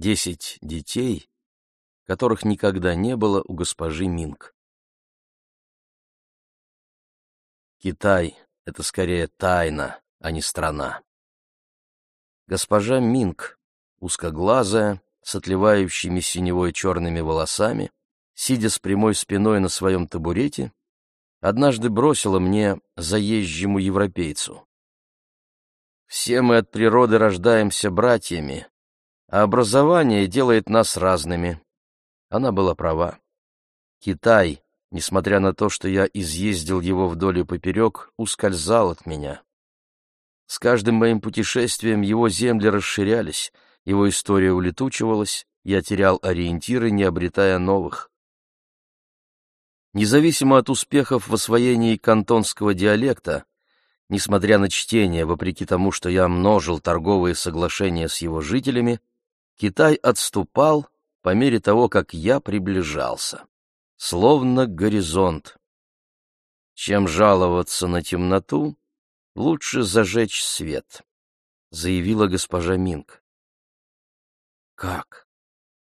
Десять детей, которых никогда не было у госпожи Минг. Китай — это скорее тайна, а не страна. Госпожа Минг, узкоглазая, с отливающими синевой черными волосами, сидя с прямой спиной на своем табурете, однажды бросила мне заезжему европейцу. Все мы от природы рождаемся братьями, а образование делает нас разными. Она была права. Китай, несмотря на то, что я изъездил его вдоль и поперек, ускользал от меня. С каждым моим путешествием его земли расширялись, его история улетучивалась, я терял ориентиры, не обретая новых. Независимо от успехов в освоении кантонского диалекта, несмотря на чтение, вопреки тому, что я множил торговые соглашения с его жителями, Китай отступал по мере того, как я приближался, словно горизонт. Чем жаловаться на темноту, лучше зажечь свет, заявила госпожа Минг. Как?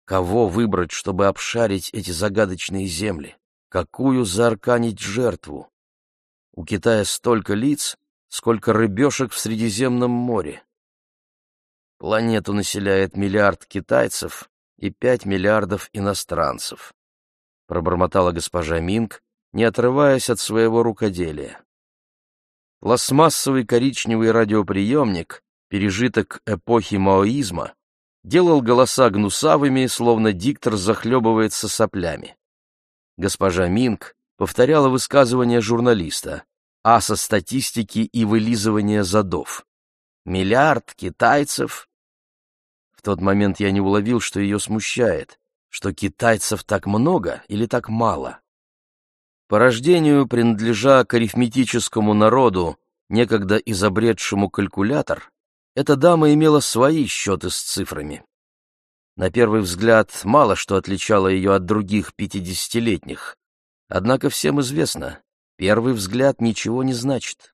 Кого выбрать, чтобы обшарить эти загадочные земли? Какую заарканить жертву? У Китая столько лиц, сколько рыбешек в Средиземном море. Планету населяет миллиард китайцев и пять миллиардов иностранцев, пробормотала госпожа Минг, не отрываясь от своего рукоделия. Пластмассовый коричневый радиоприемник, пережиток эпохи маоизма, делал голоса гнусавыми, словно диктор захлебывается соплями. Госпожа Минг повторяла высказывания журналиста, аса статистики и вылизывания задов. Миллиард китайцев. В тот момент я не уловил, что ее смущает, что китайцев так много или так мало. По рождению, принадлежа к арифметическому народу, некогда изобретшему калькулятор, эта дама имела свои счеты с цифрами. На первый взгляд, мало что отличало ее от других пятидесятилетних. Однако всем известно, первый взгляд ничего не значит.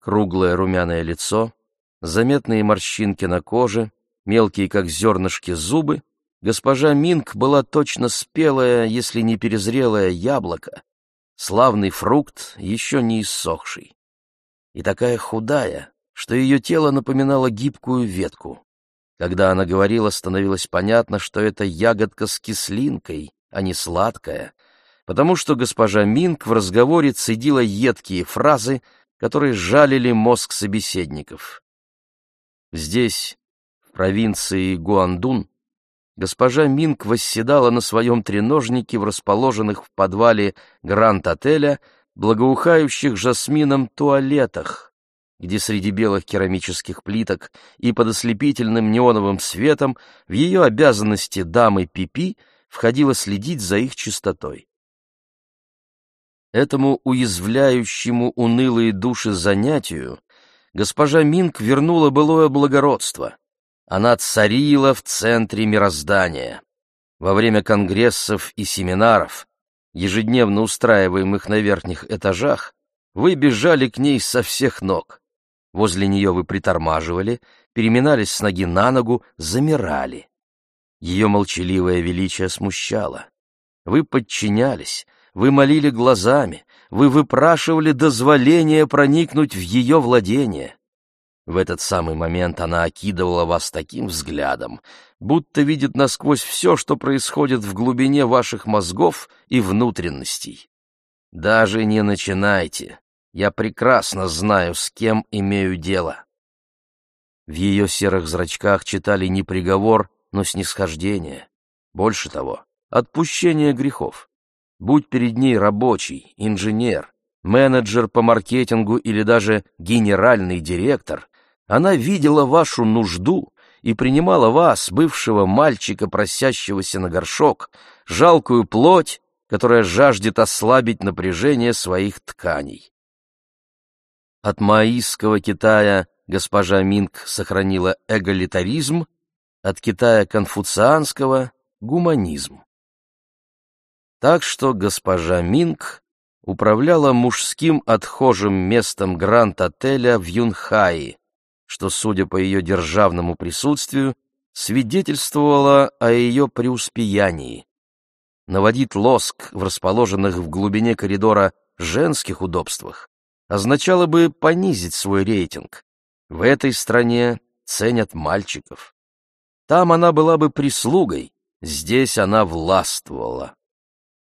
Круглое румяное лицо, заметные морщинки на коже, мелкие, как зернышки, зубы Госпожа Минг была точно спелое, если не перезрелое яблоко, славный фрукт, еще не иссохший. И такая худая, что ее тело напоминало гибкую ветку. Когда она говорила, становилось понятно, что это ягодка с кислинкой, а не сладкая, потому что госпожа Минг в разговоре цедила едкие фразы, которые жалили мозг собеседников. Здесь, в провинции Гуандун, госпожа Минг восседала на своем треножнике в расположенных в подвале Гранд-отеля благоухающих жасмином туалетах, где среди белых керамических плиток и под ослепительным неоновым светом в ее обязанности дамы Пипи входило следить за их чистотой. Этому уязвляющему унылые души занятию госпожа Минг вернула былое благородство — она царила в центре мироздания. Во время конгрессов и семинаров, ежедневно устраиваемых на верхних этажах, вы бежали к ней со всех ног. Возле нее вы притормаживали, переминались с ноги на ногу, замирали. Ее молчаливое величие смущало. Вы подчинялись, вы молили глазами, вы выпрашивали дозволение проникнуть в ее владение. В этот самый момент она окидывала вас таким взглядом, будто видит насквозь все, что происходит в глубине ваших мозгов и внутренностей. Даже не начинайте. Я прекрасно знаю, с кем имею дело. В ее серых зрачках читали не приговор, но снисхождение. Больше того, отпущение грехов. Будь перед ней рабочий, инженер, менеджер по маркетингу или даже генеральный директор, она видела вашу нужду и принимала вас, бывшего мальчика, просящегося на горшок, жалкую плоть, которая жаждет ослабить напряжение своих тканей. От маоистского Китая госпожа Минг сохранила эгалитаризм, от Китая конфуцианского — гуманизм. Так что госпожа Минг управляла мужским отхожим местом Гранд-отеля в Юнхае, что, судя по ее державному присутствию, свидетельствовало о ее преуспеянии. Наводить лоск в расположенных в глубине коридора женских удобствах означало бы понизить свой рейтинг. В этой стране ценят мальчиков. Там она была бы прислугой, здесь она властвовала.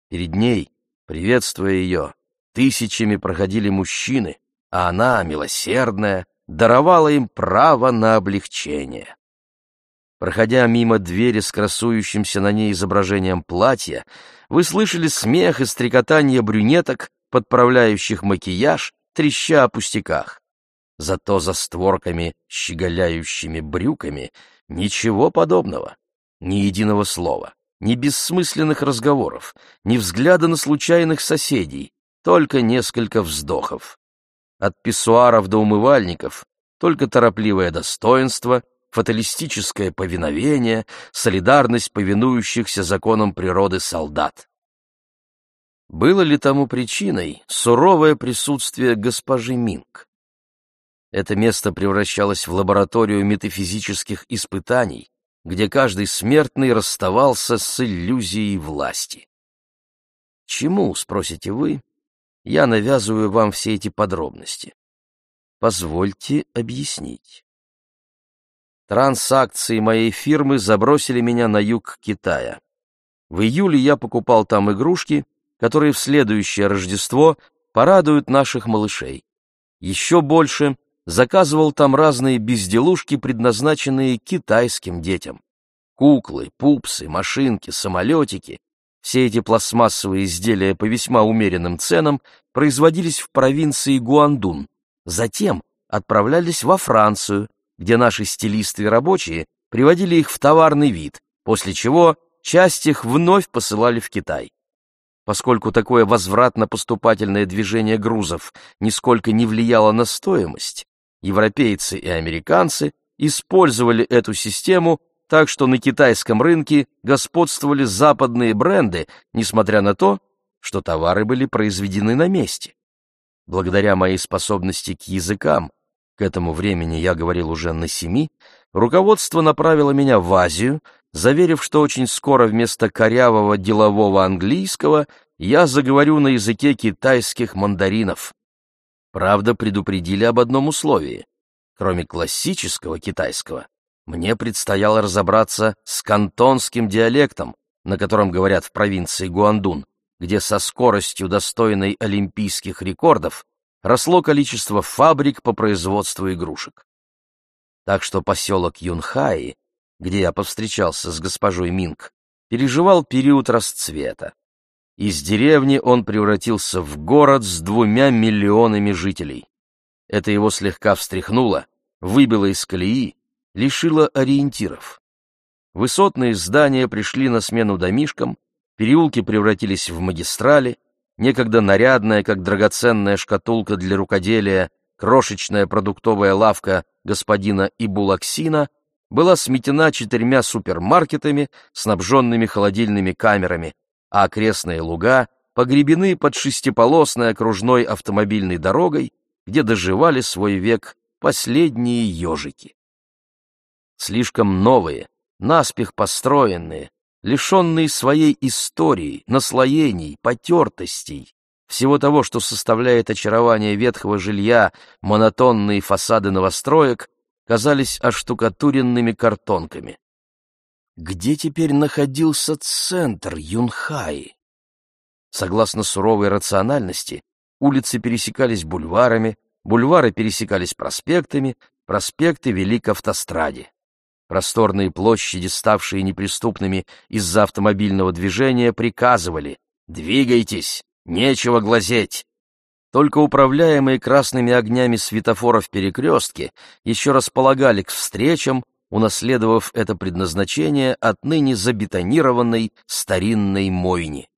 Перед ней, приветствуя ее, тысячами проходили мужчины, а она, милосердная, даровала им право на облегчение. Проходя мимо двери с красующимся на ней изображением платья, вы слышали смех и стрекотание брюнеток, подправляющих макияж, треща о пустяках. Зато за створками, щеголяющими брюками, ничего подобного, ни единого слова, ни бессмысленных разговоров, ни взгляда на случайных соседей, только несколько вздохов. От писсуаров до умывальников только торопливое достоинство, фаталистическое повиновение, солидарность повинующихся законам природы солдат. Было ли тому причиной суровое присутствие госпожи Минг? Это место превращалось в лабораторию метафизических испытаний, где каждый смертный расставался с иллюзией власти. Чему, спросите вы, я навязываю вам все эти подробности. Позвольте объяснить. Трансакции моей фирмы забросили меня на юг Китая. В июле я покупал там игрушки, которые в следующее Рождество порадуют наших малышей. Еще больше заказывал там разные безделушки, предназначенные китайским детям. Куклы, пупсы, машинки, самолетики, все эти пластмассовые изделия по весьма умеренным ценам производились в провинции Гуандун, затем отправлялись во Францию, где наши стилисты и рабочие приводили их в товарный вид, после чего часть их вновь посылали в Китай. Поскольку такое возвратно-поступательное движение грузов нисколько не влияло на стоимость, европейцы и американцы использовали эту систему так что на китайском рынке господствовали западные бренды, несмотря на то, что товары были произведены на месте. Благодаря моей способности к языкам, к этому времени я говорил уже на семи, руководство направило меня в Азию, заверив, что очень скоро вместо корявого делового английского я заговорю на языке китайских мандаринов. Правда, предупредили об одном условии. Кроме классического китайского, мне предстояло разобраться с кантонским диалектом, на котором говорят в провинции Гуандун, где со скоростью, достойной олимпийских рекордов, росло количество фабрик по производству игрушек. Так что поселок Юнхаи, где я повстречался с госпожой Минг, переживал период расцвета. Из деревни он превратился в город с двумя миллионами жителей. Это его слегка встряхнуло, выбило из колеи, лишила ориентиров. Высотные здания пришли на смену домишкам, переулки превратились в магистрали, некогда нарядная, как драгоценная шкатулка для рукоделия, крошечная продуктовая лавка господина Ибулаксина была сметена четырьмя супермаркетами, снабженными холодильными камерами, а окрестные луга погребены под шестиполосной окружной автомобильной дорогой, где доживали свой век последние ежики слишком новые, наспех построенные, лишенные своей истории, наслоений, потертостей, всего того, что составляет очарование ветхого жилья, монотонные фасады новостроек казались оштукатуренными картонками. Где теперь находился центр Юнхаи? Согласно суровой рациональности, улицы пересекались бульварами, бульвары пересекались проспектами, проспекты вели к автостраде. Просторные площади, ставшие неприступными из-за автомобильного движения, приказывали «Двигайтесь! Нечего глазеть!» Только управляемые красными огнями светофоров перекрестки еще располагали к встречам, унаследовав это предназначение от ныне забетонированной старинной мойни.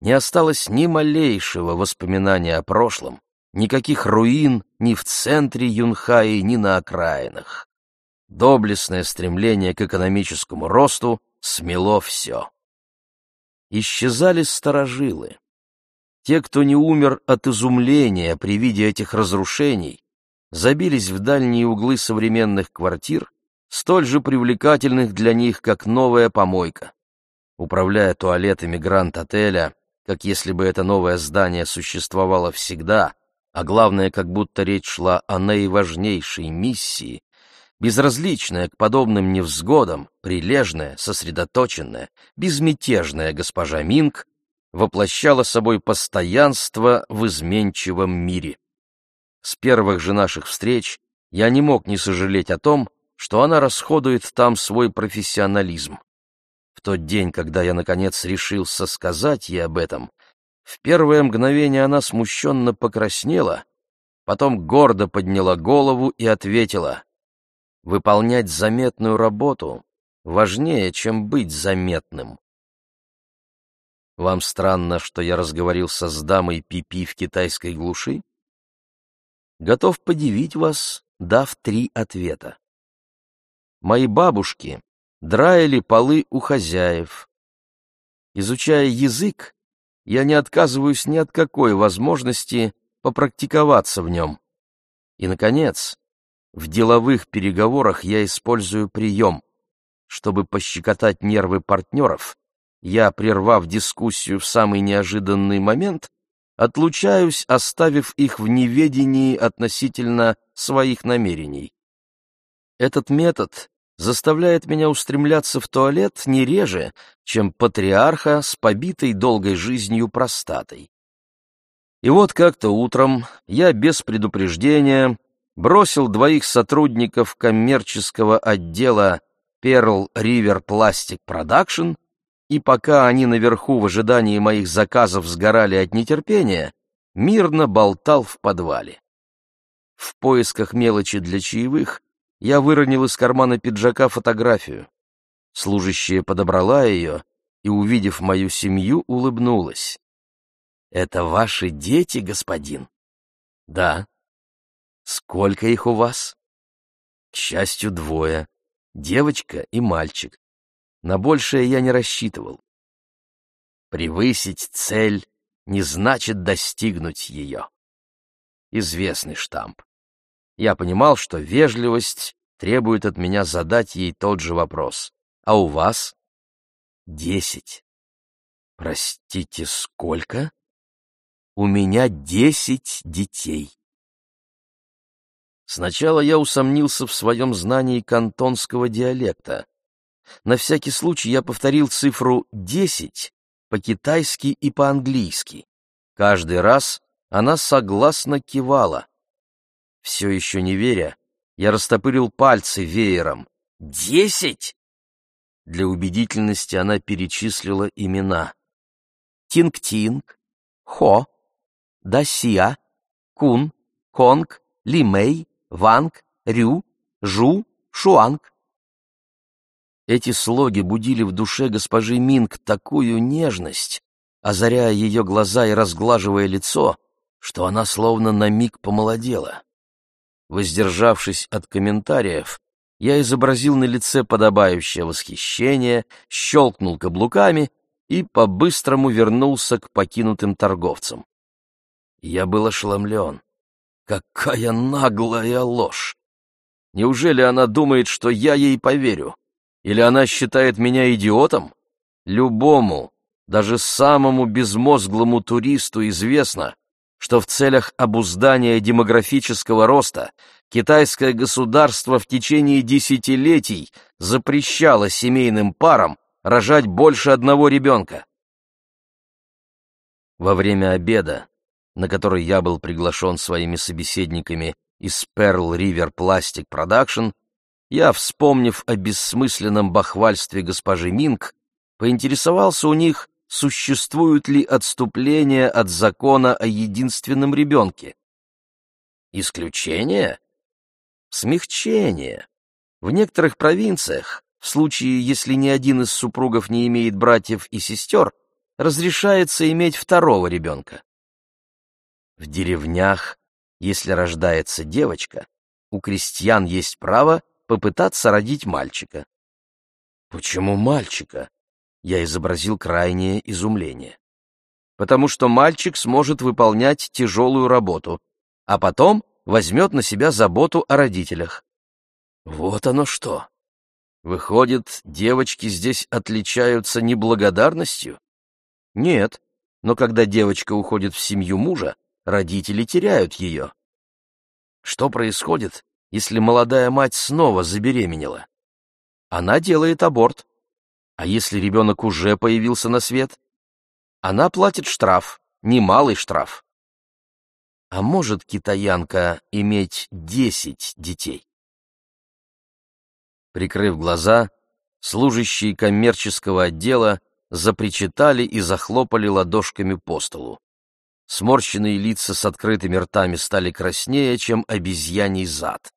Не осталось ни малейшего воспоминания о прошлом, никаких руин ни в центре Юнхаи, ни на окраинах доблестное стремление к экономическому росту смело все. Исчезали старожилы. Те, кто не умер от изумления при виде этих разрушений, забились в дальние углы современных квартир, столь же привлекательных для них, как новая помойка. Управляя туалетами Гранд-отеля, как если бы это новое здание существовало всегда, а главное, как будто речь шла о наиважнейшей миссии, безразличная к подобным невзгодам, прилежная, сосредоточенная, безмятежная госпожа Минг воплощала собой постоянство в изменчивом мире. С первых же наших встреч я не мог не сожалеть о том, что она расходует там свой профессионализм. В тот день, когда я, наконец, решился сказать ей об этом, в первое мгновение она смущенно покраснела, потом гордо подняла голову и ответила, «Выполнять заметную работу важнее, чем быть заметным». Вам странно, что я разговорился с дамой Пипи в китайской глуши? Готов подивить вас, дав три ответа. Мои бабушки драили полы у хозяев. Изучая язык, я не отказываюсь ни от какой возможности попрактиковаться в нем. И, наконец, в деловых переговорах я использую прием, чтобы пощекотать нервы партнеров я, прервав дискуссию в самый неожиданный момент, отлучаюсь, оставив их в неведении относительно своих намерений. Этот метод заставляет меня устремляться в туалет не реже, чем патриарха с побитой долгой жизнью простатой. И вот как-то утром я без предупреждения бросил двоих сотрудников коммерческого отдела Pearl River Plastic Production и пока они наверху в ожидании моих заказов сгорали от нетерпения, мирно болтал в подвале. В поисках мелочи для чаевых я выронил из кармана пиджака фотографию. Служащая подобрала ее и, увидев мою семью, улыбнулась. «Это ваши дети, господин?» «Да». «Сколько их у вас?» «К счастью, двое. Девочка и мальчик. На большее я не рассчитывал. Превысить цель не значит достигнуть ее. Известный штамп. Я понимал, что вежливость требует от меня задать ей тот же вопрос. А у вас? Десять. Простите, сколько? У меня десять детей. Сначала я усомнился в своем знании кантонского диалекта, на всякий случай я повторил цифру «десять» по-китайски и по-английски. Каждый раз она согласно кивала. Все еще не веря, я растопырил пальцы веером. «Десять?» Для убедительности она перечислила имена. Тинг-Тинг, Хо, Дасия, Кун, Конг, Лимей, Ванг, Рю, Жу, Шуанг. Эти слоги будили в душе госпожи Минг такую нежность, озаряя ее глаза и разглаживая лицо, что она словно на миг помолодела. Воздержавшись от комментариев, я изобразил на лице подобающее восхищение, щелкнул каблуками и по-быстрому вернулся к покинутым торговцам. Я был ошеломлен. Какая наглая ложь! Неужели она думает, что я ей поверю? Или она считает меня идиотом? Любому, даже самому безмозглому туристу известно, что в целях обуздания демографического роста китайское государство в течение десятилетий запрещало семейным парам рожать больше одного ребенка. Во время обеда, на который я был приглашен своими собеседниками из Pearl River Plastic Production, я, вспомнив о бессмысленном бахвальстве госпожи Минг, поинтересовался у них, существуют ли отступления от закона о единственном ребенке. Исключение? Смягчение. В некоторых провинциях, в случае, если ни один из супругов не имеет братьев и сестер, разрешается иметь второго ребенка. В деревнях, если рождается девочка, у крестьян есть право попытаться родить мальчика. Почему мальчика? Я изобразил крайнее изумление. Потому что мальчик сможет выполнять тяжелую работу, а потом возьмет на себя заботу о родителях. Вот оно что! Выходит, девочки здесь отличаются неблагодарностью? Нет, но когда девочка уходит в семью мужа, родители теряют ее. Что происходит, если молодая мать снова забеременела? Она делает аборт. А если ребенок уже появился на свет? Она платит штраф, немалый штраф. А может китаянка иметь десять детей? Прикрыв глаза, служащие коммерческого отдела запричитали и захлопали ладошками по столу. Сморщенные лица с открытыми ртами стали краснее, чем обезьяний зад.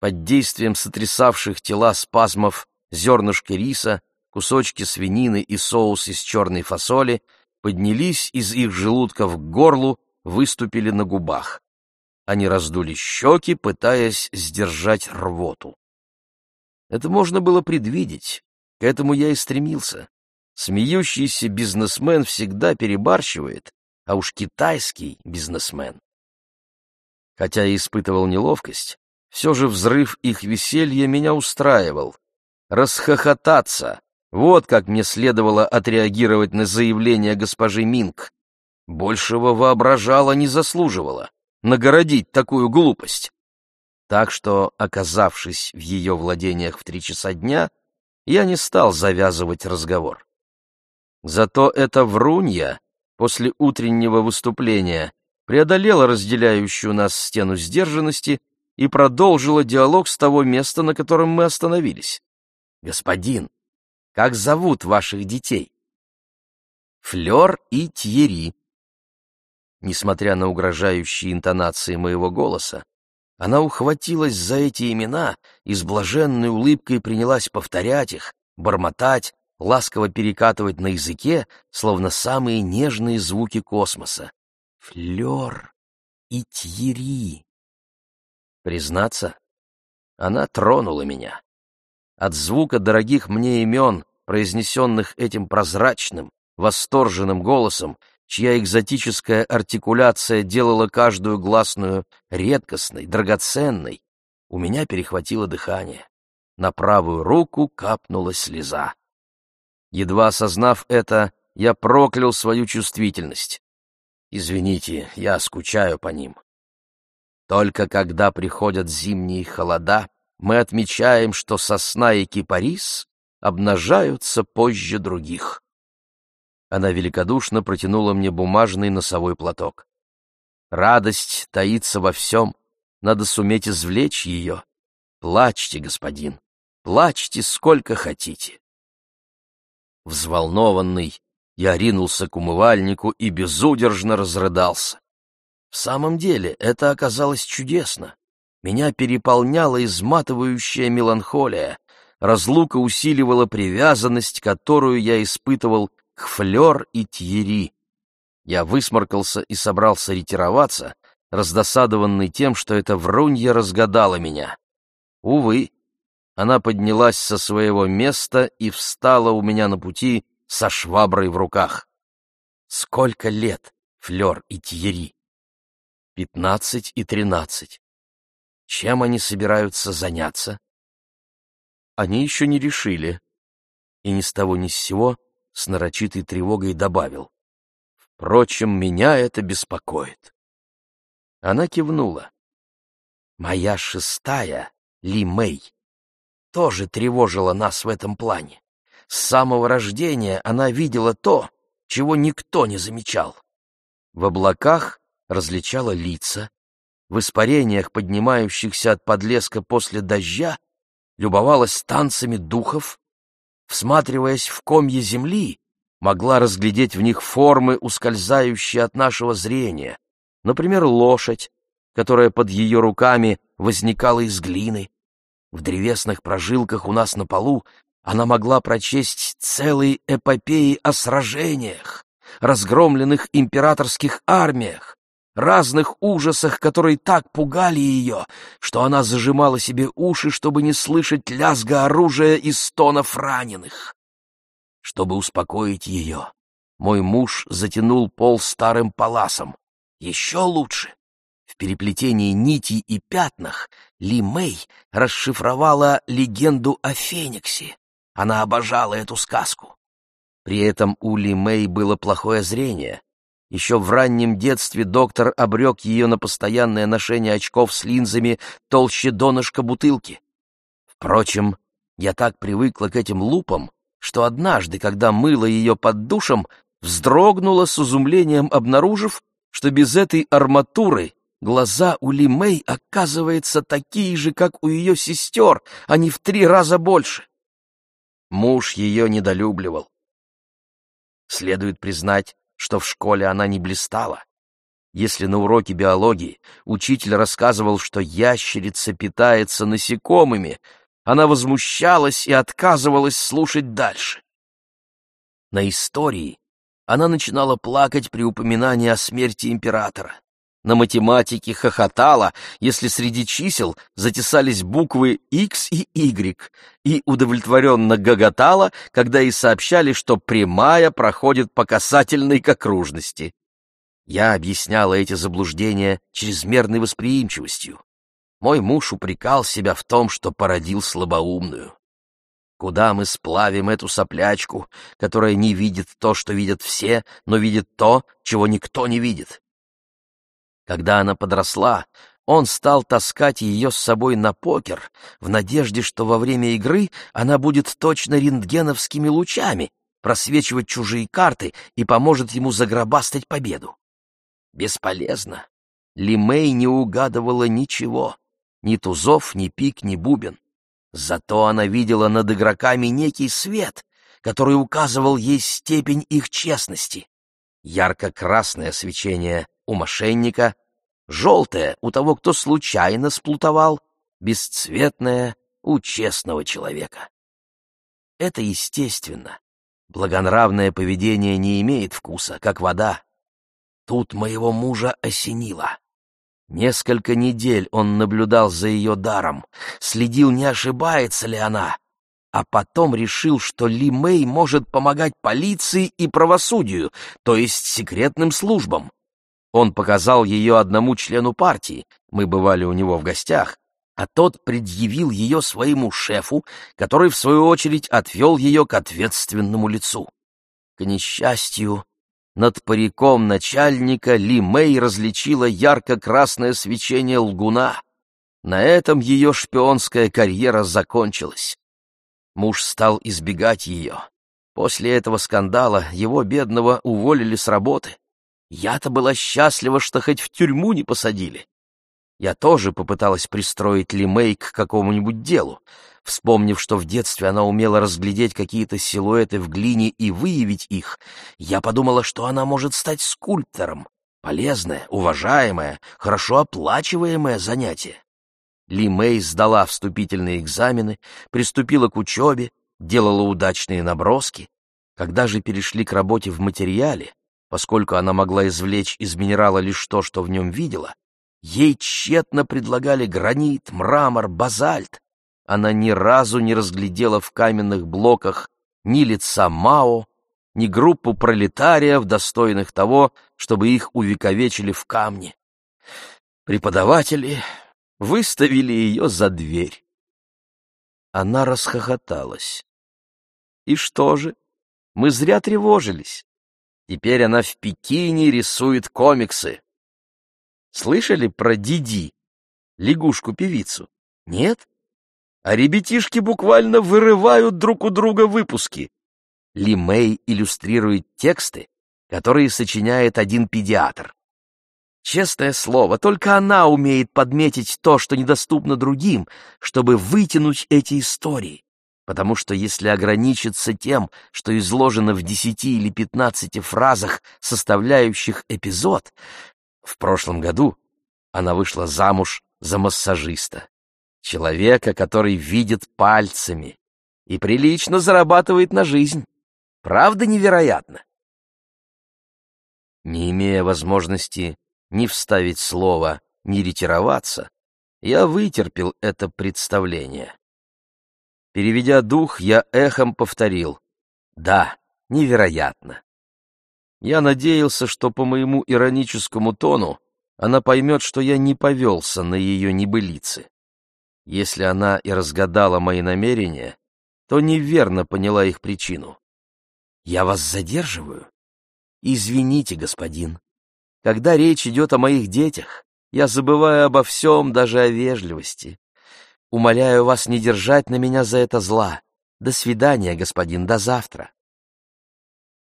Под действием сотрясавших тела спазмов зернышки риса, кусочки свинины и соус из черной фасоли поднялись из их желудков к горлу, выступили на губах. Они раздули щеки, пытаясь сдержать рвоту. Это можно было предвидеть, к этому я и стремился. Смеющийся бизнесмен всегда перебарщивает, а уж китайский бизнесмен. Хотя и испытывал неловкость, все же взрыв их веселья меня устраивал. Расхохотаться — вот как мне следовало отреагировать на заявление госпожи Минг. Большего воображала не заслуживала нагородить такую глупость. Так что, оказавшись в ее владениях в три часа дня, я не стал завязывать разговор. Зато эта врунья после утреннего выступления преодолела разделяющую нас стену сдержанности и продолжила диалог с того места, на котором мы остановились. «Господин, как зовут ваших детей?» «Флёр и Тьери». Несмотря на угрожающие интонации моего голоса, она ухватилась за эти имена и с блаженной улыбкой принялась повторять их, бормотать, ласково перекатывать на языке, словно самые нежные звуки космоса. Флёр и Тьери. Признаться, она тронула меня. От звука дорогих мне имен, произнесенных этим прозрачным, восторженным голосом, чья экзотическая артикуляция делала каждую гласную редкостной, драгоценной, у меня перехватило дыхание. На правую руку капнула слеза. Едва осознав это, я проклял свою чувствительность. Извините, я скучаю по ним. Только когда приходят зимние холода, мы отмечаем, что сосна и кипарис обнажаются позже других. Она великодушно протянула мне бумажный носовой платок. Радость таится во всем, надо суметь извлечь ее. Плачьте, господин, плачьте сколько хотите. Взволнованный, я ринулся к умывальнику и безудержно разрыдался. В самом деле, это оказалось чудесно. Меня переполняла изматывающая меланхолия, разлука усиливала привязанность, которую я испытывал к Флёр и Тьери. Я высморкался и собрался ретироваться, раздосадованный тем, что эта врунья разгадала меня. Увы, она поднялась со своего места и встала у меня на пути со шваброй в руках. Сколько лет Флёр и Тьери? Пятнадцать и тринадцать. Чем они собираются заняться? Они еще не решили. И ни с того ни с сего с нарочитой тревогой добавил. Впрочем, меня это беспокоит. Она кивнула. Моя шестая, Ли Мэй, тоже тревожила нас в этом плане. С самого рождения она видела то, чего никто не замечал. В облаках различала лица, в испарениях, поднимающихся от подлеска после дождя, любовалась танцами духов, всматриваясь в комья земли, могла разглядеть в них формы, ускользающие от нашего зрения, например, лошадь, которая под ее руками возникала из глины, в древесных прожилках у нас на полу она могла прочесть целые эпопеи о сражениях, разгромленных императорских армиях, разных ужасах, которые так пугали ее, что она зажимала себе уши, чтобы не слышать лязга оружия и стонов раненых. Чтобы успокоить ее, мой муж затянул пол старым паласом. Еще лучше. В переплетении нитей и пятнах Ли Мэй расшифровала легенду о Фениксе. Она обожала эту сказку. При этом у Ли Мэй было плохое зрение. Еще в раннем детстве доктор обрек ее на постоянное ношение очков с линзами толще донышка бутылки. Впрочем, я так привыкла к этим лупам, что однажды, когда мыла ее под душем, вздрогнула с изумлением, обнаружив, что без этой арматуры глаза у Ли Мэй оказывается такие же, как у ее сестер, а не в три раза больше. Муж ее недолюбливал. Следует признать, что в школе она не блистала. Если на уроке биологии учитель рассказывал, что ящерица питается насекомыми, она возмущалась и отказывалась слушать дальше. На истории она начинала плакать при упоминании о смерти императора на математике хохотала, если среди чисел затесались буквы X и Y, и удовлетворенно гоготала, когда ей сообщали, что прямая проходит по касательной к окружности. Я объясняла эти заблуждения чрезмерной восприимчивостью. Мой муж упрекал себя в том, что породил слабоумную. Куда мы сплавим эту соплячку, которая не видит то, что видят все, но видит то, чего никто не видит? Когда она подросла, он стал таскать ее с собой на покер в надежде, что во время игры она будет точно рентгеновскими лучами просвечивать чужие карты и поможет ему загробастать победу. Бесполезно. Ли Мэй не угадывала ничего, ни тузов, ни пик, ни бубен. Зато она видела над игроками некий свет, который указывал ей степень их честности. Ярко-красное свечение у мошенника, желтое у того, кто случайно сплутовал, бесцветное у честного человека. Это естественно. Благонравное поведение не имеет вкуса, как вода. Тут моего мужа осенило. Несколько недель он наблюдал за ее даром, следил, не ошибается ли она, а потом решил, что Ли Мэй может помогать полиции и правосудию, то есть секретным службам. Он показал ее одному члену партии, мы бывали у него в гостях, а тот предъявил ее своему шефу, который, в свою очередь, отвел ее к ответственному лицу. К несчастью, над париком начальника Ли Мэй различила ярко-красное свечение лгуна. На этом ее шпионская карьера закончилась. Муж стал избегать ее. После этого скандала его бедного уволили с работы. Я-то была счастлива, что хоть в тюрьму не посадили. Я тоже попыталась пристроить Ли Мэй к какому-нибудь делу, вспомнив, что в детстве она умела разглядеть какие-то силуэты в глине и выявить их. Я подумала, что она может стать скульптором. Полезное, уважаемое, хорошо оплачиваемое занятие. Ли Мэй сдала вступительные экзамены, приступила к учебе, делала удачные наброски. Когда же перешли к работе в материале, Поскольку она могла извлечь из минерала лишь то, что в нем видела, ей тщетно предлагали гранит, мрамор, базальт. Она ни разу не разглядела в каменных блоках ни лица Мао, ни группу пролетариев, достойных того, чтобы их увековечили в камне. Преподаватели выставили ее за дверь. Она расхохоталась. И что же? Мы зря тревожились. Теперь она в Пекине рисует комиксы. Слышали про Диди, лягушку-певицу? Нет? А ребятишки буквально вырывают друг у друга выпуски. Ли Мэй иллюстрирует тексты, которые сочиняет один педиатр. Честное слово, только она умеет подметить то, что недоступно другим, чтобы вытянуть эти истории потому что если ограничиться тем, что изложено в десяти или пятнадцати фразах, составляющих эпизод, в прошлом году она вышла замуж за массажиста, человека, который видит пальцами и прилично зарабатывает на жизнь. Правда невероятно? Не имея возможности ни вставить слово, ни ретироваться, я вытерпел это представление. Переведя дух, я эхом повторил. Да, невероятно. Я надеялся, что по моему ироническому тону она поймет, что я не повелся на ее небылицы. Если она и разгадала мои намерения, то неверно поняла их причину. «Я вас задерживаю?» «Извините, господин. Когда речь идет о моих детях, я забываю обо всем, даже о вежливости. Умоляю вас не держать на меня за это зла. До свидания, господин, до завтра».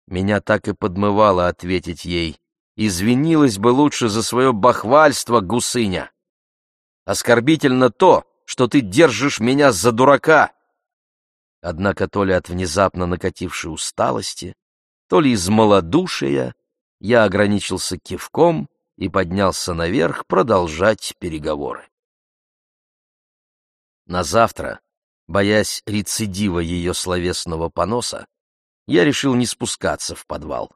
Меня так и подмывало ответить ей. Извинилась бы лучше за свое бахвальство, гусыня. Оскорбительно то, что ты держишь меня за дурака. Однако то ли от внезапно накатившей усталости, то ли из малодушия, я ограничился кивком и поднялся наверх продолжать переговоры. На завтра, боясь рецидива ее словесного поноса, я решил не спускаться в подвал.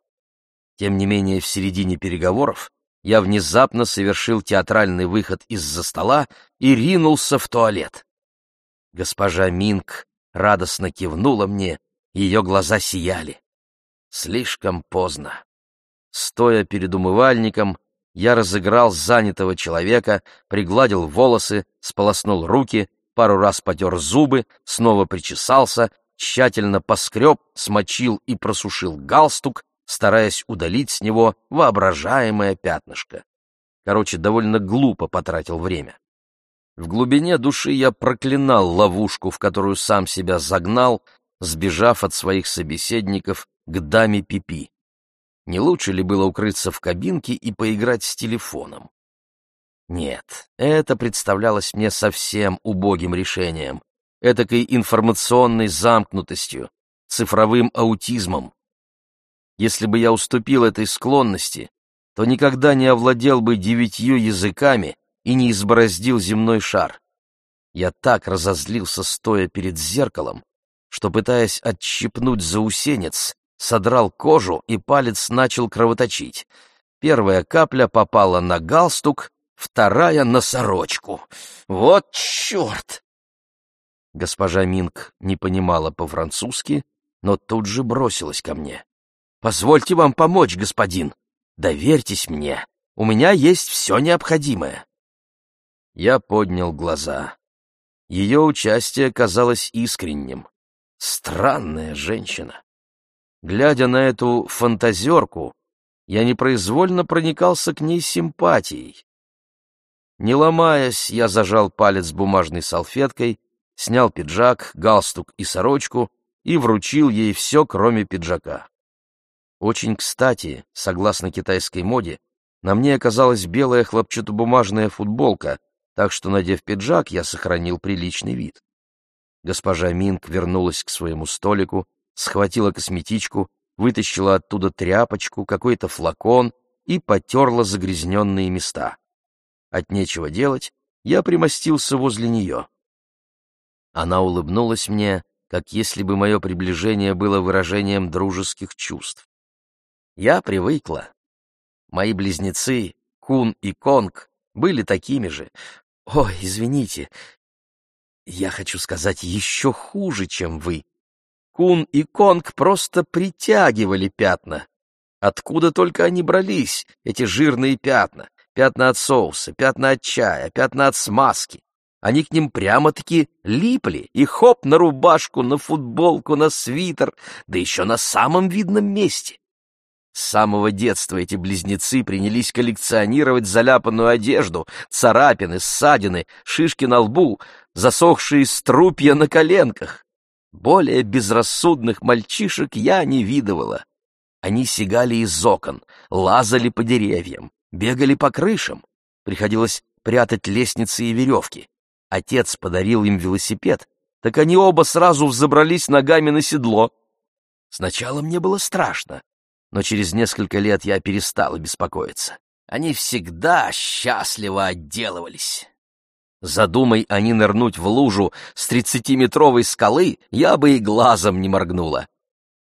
Тем не менее, в середине переговоров я внезапно совершил театральный выход из-за стола и ринулся в туалет. Госпожа Минг радостно кивнула мне, ее глаза сияли. Слишком поздно. Стоя перед умывальником, я разыграл занятого человека, пригладил волосы, сполоснул руки, пару раз потер зубы, снова причесался, тщательно поскреб, смочил и просушил галстук, стараясь удалить с него воображаемое пятнышко. Короче, довольно глупо потратил время. В глубине души я проклинал ловушку, в которую сам себя загнал, сбежав от своих собеседников к даме Пипи. Не лучше ли было укрыться в кабинке и поиграть с телефоном? Нет, это представлялось мне совсем убогим решением, этакой информационной замкнутостью, цифровым аутизмом. Если бы я уступил этой склонности, то никогда не овладел бы девятью языками и не избороздил земной шар. Я так разозлился, стоя перед зеркалом, что, пытаясь отщипнуть заусенец, содрал кожу, и палец начал кровоточить. Первая капля попала на галстук, вторая — на сорочку. Вот черт! Госпожа Минг не понимала по-французски, но тут же бросилась ко мне. «Позвольте вам помочь, господин. Доверьтесь мне. У меня есть все необходимое». Я поднял глаза. Ее участие казалось искренним. Странная женщина. Глядя на эту фантазерку, я непроизвольно проникался к ней симпатией. Не ломаясь, я зажал палец бумажной салфеткой, снял пиджак, галстук и сорочку и вручил ей все, кроме пиджака. Очень кстати, согласно китайской моде, на мне оказалась белая хлопчатобумажная футболка, так что, надев пиджак, я сохранил приличный вид. Госпожа Минг вернулась к своему столику, схватила косметичку, вытащила оттуда тряпочку, какой-то флакон и потерла загрязненные места. От нечего делать я примостился возле нее. Она улыбнулась мне, как если бы мое приближение было выражением дружеских чувств. Я привыкла. Мои близнецы, Кун и Конг, были такими же. Ой, извините, я хочу сказать еще хуже, чем вы. Кун и Конг просто притягивали пятна. Откуда только они брались, эти жирные пятна? Пятна от соуса, пятна от чая, пятна от смазки. Они к ним прямо-таки липли, и хоп, на рубашку, на футболку, на свитер, да еще на самом видном месте. С самого детства эти близнецы принялись коллекционировать заляпанную одежду, царапины, ссадины, шишки на лбу, засохшие струпья на коленках. Более безрассудных мальчишек я не видывала. Они сигали из окон, лазали по деревьям, бегали по крышам. Приходилось прятать лестницы и веревки. Отец подарил им велосипед, так они оба сразу взобрались ногами на седло. Сначала мне было страшно, но через несколько лет я перестала беспокоиться. Они всегда счастливо отделывались. Задумай они нырнуть в лужу с тридцатиметровой скалы, я бы и глазом не моргнула.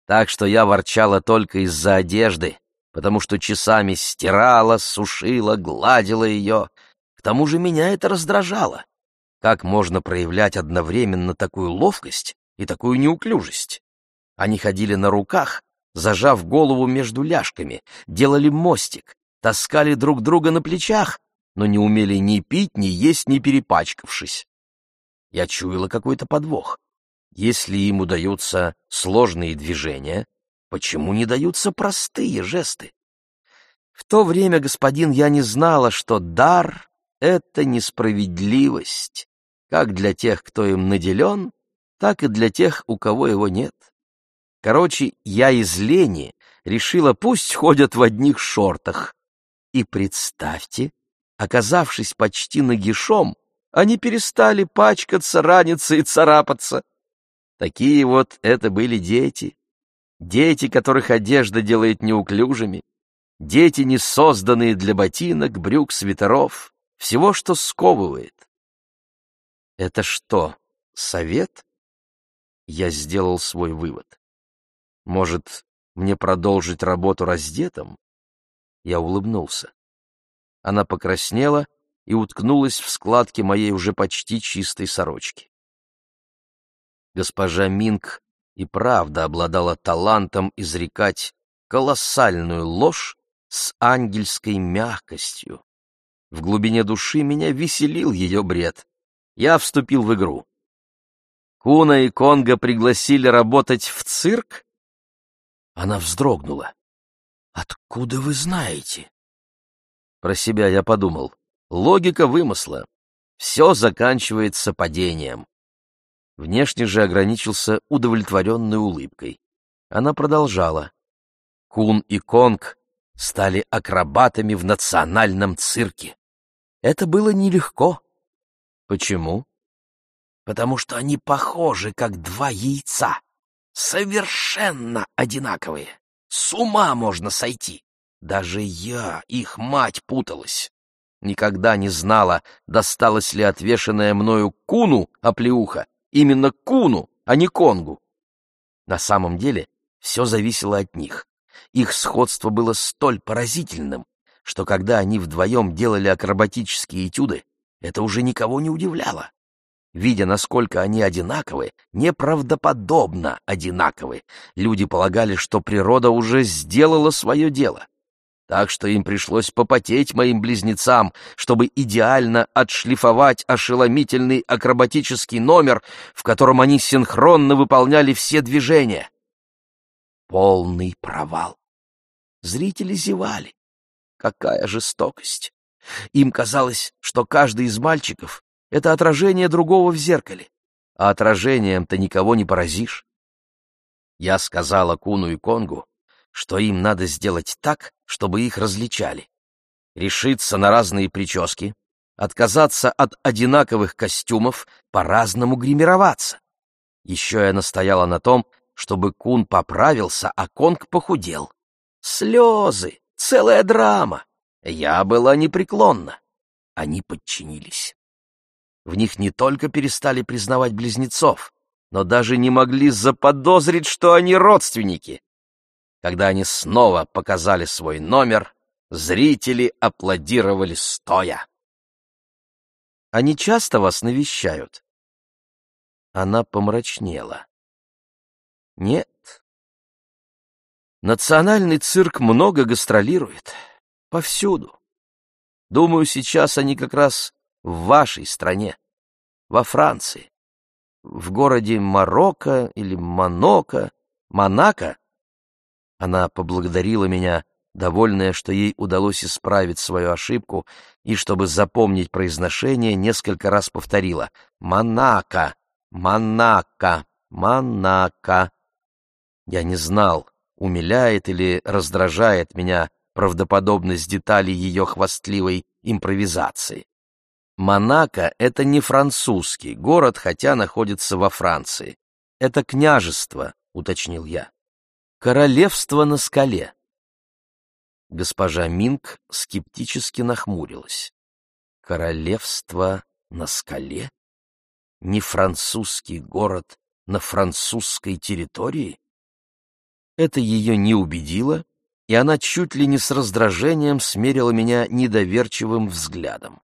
Так что я ворчала только из-за одежды, потому что часами стирала, сушила, гладила ее. К тому же меня это раздражало. Как можно проявлять одновременно такую ловкость и такую неуклюжесть? Они ходили на руках, зажав голову между ляжками, делали мостик, таскали друг друга на плечах, но не умели ни пить, ни есть, не перепачкавшись. Я чуяла какой-то подвох. Если им удаются сложные движения, почему не даются простые жесты? В то время, господин, я не знала, что дар — это несправедливость, как для тех, кто им наделен, так и для тех, у кого его нет. Короче, я из лени решила, пусть ходят в одних шортах. И представьте, оказавшись почти нагишом, они перестали пачкаться, раниться и царапаться. Такие вот это были дети. Дети, которых одежда делает неуклюжими. Дети, не созданные для ботинок, брюк, свитеров, всего, что сковывает. Это что, совет? Я сделал свой вывод. Может, мне продолжить работу раздетым? Я улыбнулся. Она покраснела и уткнулась в складки моей уже почти чистой сорочки. Госпожа Минг и правда обладала талантом изрекать колоссальную ложь с ангельской мягкостью. В глубине души меня веселил ее бред. Я вступил в игру. Куна и Конга пригласили работать в цирк? Она вздрогнула. «Откуда вы знаете?» Про себя я подумал. Логика вымысла. Все заканчивается падением. Внешне же ограничился удовлетворенной улыбкой. Она продолжала. Кун и Конг стали акробатами в национальном цирке. Это было нелегко. Почему? Потому что они похожи, как два яйца. Совершенно одинаковые. С ума можно сойти. Даже я, их мать, путалась. Никогда не знала, досталась ли отвешенная мною куну оплеуха, именно куну, а не конгу. На самом деле все зависело от них. Их сходство было столь поразительным, что когда они вдвоем делали акробатические этюды, это уже никого не удивляло. Видя, насколько они одинаковы, неправдоподобно одинаковы, люди полагали, что природа уже сделала свое дело так что им пришлось попотеть моим близнецам, чтобы идеально отшлифовать ошеломительный акробатический номер, в котором они синхронно выполняли все движения. Полный провал. Зрители зевали. Какая жестокость! Им казалось, что каждый из мальчиков — это отражение другого в зеркале, а отражением-то никого не поразишь. Я сказала Куну и Конгу, что им надо сделать так, чтобы их различали. Решиться на разные прически, отказаться от одинаковых костюмов, по-разному гримироваться. Еще я настояла на том, чтобы Кун поправился, а Конг похудел. Слезы, целая драма. Я была непреклонна. Они подчинились. В них не только перестали признавать близнецов, но даже не могли заподозрить, что они родственники. Когда они снова показали свой номер, зрители аплодировали стоя. «Они часто вас навещают?» Она помрачнела. «Нет. Национальный цирк много гастролирует. Повсюду. Думаю, сейчас они как раз в вашей стране, во Франции, в городе Марокко или Моноко, Монако она поблагодарила меня, довольная, что ей удалось исправить свою ошибку, и, чтобы запомнить произношение, несколько раз повторила «Монако! Монако! Монако!» Я не знал, умиляет или раздражает меня правдоподобность деталей ее хвастливой импровизации. Монако — это не французский город, хотя находится во Франции. Это княжество, — уточнил я. Королевство на скале. Госпожа Минг скептически нахмурилась. Королевство на скале? Не французский город на французской территории? Это ее не убедило, и она чуть ли не с раздражением смерила меня недоверчивым взглядом.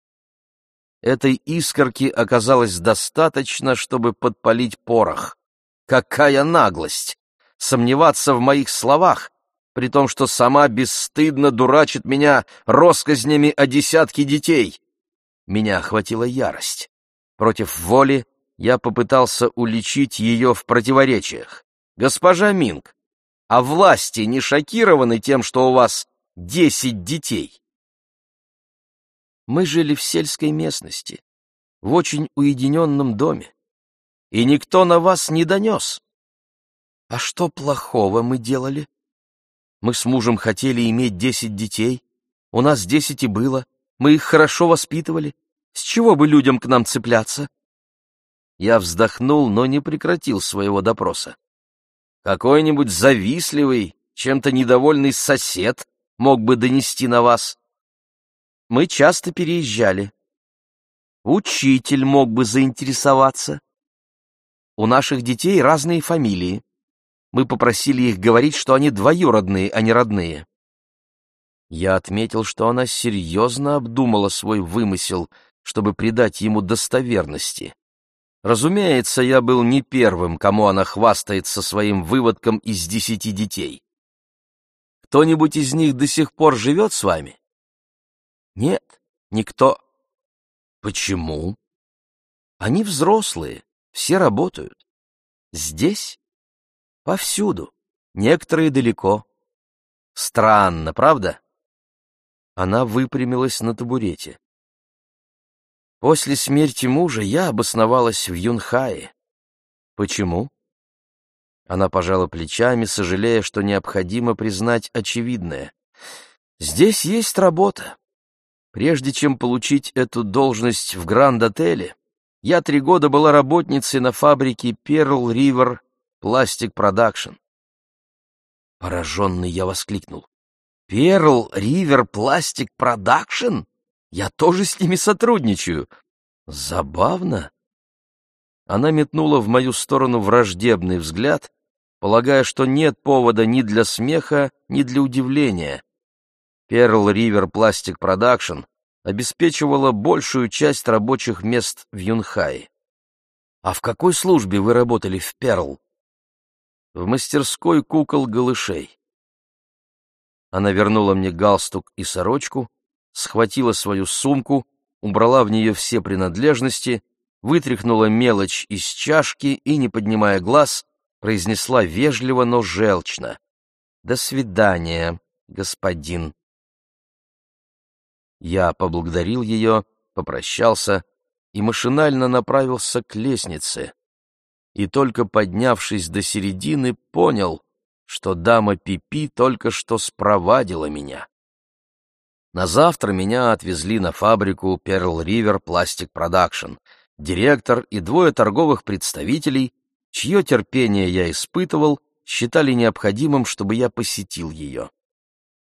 Этой искорки оказалось достаточно, чтобы подпалить порох. Какая наглость! Сомневаться в моих словах, при том, что сама бесстыдно дурачит меня россказнями о десятке детей. Меня охватила ярость. Против воли я попытался уличить ее в противоречиях. «Госпожа Минг, а власти не шокированы тем, что у вас десять детей?» Мы жили в сельской местности, в очень уединенном доме, и никто на вас не донес. А что плохого мы делали? Мы с мужем хотели иметь десять детей, у нас десять и было, мы их хорошо воспитывали. С чего бы людям к нам цепляться? Я вздохнул, но не прекратил своего допроса. Какой-нибудь завистливый, чем-то недовольный сосед мог бы донести на вас. Мы часто переезжали. Учитель мог бы заинтересоваться. У наших детей разные фамилии. Мы попросили их говорить, что они двоюродные, а не родные. Я отметил, что она серьезно обдумала свой вымысел, чтобы придать ему достоверности. Разумеется, я был не первым, кому она хвастается своим выводком из десяти детей. Кто-нибудь из них до сих пор живет с вами? Нет, никто. Почему? Они взрослые, все работают. Здесь? Повсюду. Некоторые далеко. Странно, правда? Она выпрямилась на табурете. После смерти мужа я обосновалась в Юнхае. Почему? Она пожала плечами, сожалея, что необходимо признать очевидное. Здесь есть работа. Прежде чем получить эту должность в Гранд-отеле, я три года была работницей на фабрике Pearl River Plastic Production. Пораженный я воскликнул. Pearl River Plastic Production? Я тоже с ними сотрудничаю. Забавно. Она метнула в мою сторону враждебный взгляд, полагая, что нет повода ни для смеха, ни для удивления. Pearl River Plastic Production обеспечивала большую часть рабочих мест в Юнхае. А в какой службе вы работали в Перл? В мастерской кукол-голышей. Она вернула мне галстук и сорочку, схватила свою сумку, убрала в нее все принадлежности, вытряхнула мелочь из чашки и, не поднимая глаз, произнесла вежливо, но желчно. «До свидания, господин». Я поблагодарил ее, попрощался и машинально направился к лестнице. И только поднявшись до середины, понял, что дама Пипи только что спровадила меня. На завтра меня отвезли на фабрику Pearl River Plastic Production, директор и двое торговых представителей, чье терпение я испытывал, считали необходимым, чтобы я посетил ее.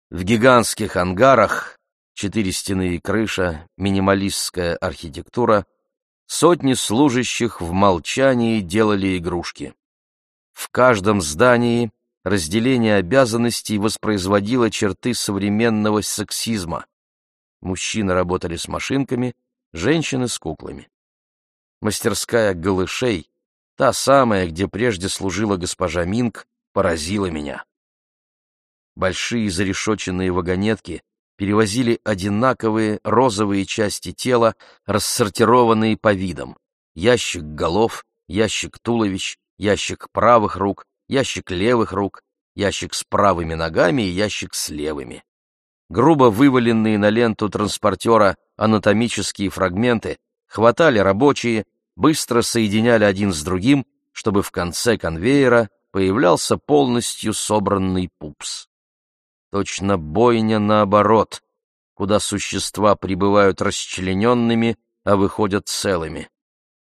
В гигантских ангарах четыре стены и крыша, минималистская архитектура, сотни служащих в молчании делали игрушки. В каждом здании разделение обязанностей воспроизводило черты современного сексизма. Мужчины работали с машинками, женщины с куклами. Мастерская голышей, та самая, где прежде служила госпожа Минг, поразила меня. Большие зарешоченные вагонетки перевозили одинаковые розовые части тела, рассортированные по видам. Ящик голов, ящик туловищ, ящик правых рук, ящик левых рук, ящик с правыми ногами и ящик с левыми. Грубо вываленные на ленту транспортера анатомические фрагменты хватали рабочие, быстро соединяли один с другим, чтобы в конце конвейера появлялся полностью собранный пупс. Точно бойня наоборот, куда существа прибывают расчлененными, а выходят целыми.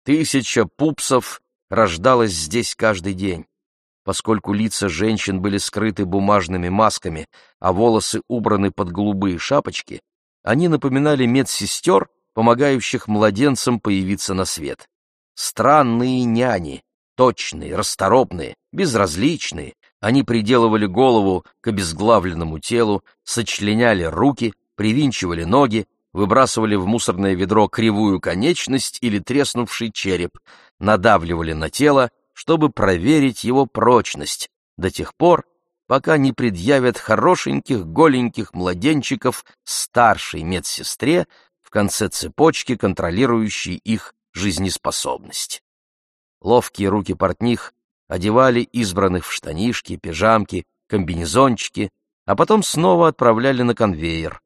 Тысяча пупсов рождалась здесь каждый день. Поскольку лица женщин были скрыты бумажными масками, а волосы убраны под голубые шапочки, они напоминали медсестер, помогающих младенцам появиться на свет. Странные няни, точные, расторопные, безразличные, они приделывали голову к обезглавленному телу, сочленяли руки, привинчивали ноги, выбрасывали в мусорное ведро кривую конечность или треснувший череп, надавливали на тело, чтобы проверить его прочность, до тех пор, пока не предъявят хорошеньких голеньких младенчиков старшей медсестре в конце цепочки, контролирующей их жизнеспособность. Ловкие руки портних одевали избранных в штанишки, пижамки, комбинезончики, а потом снова отправляли на конвейер.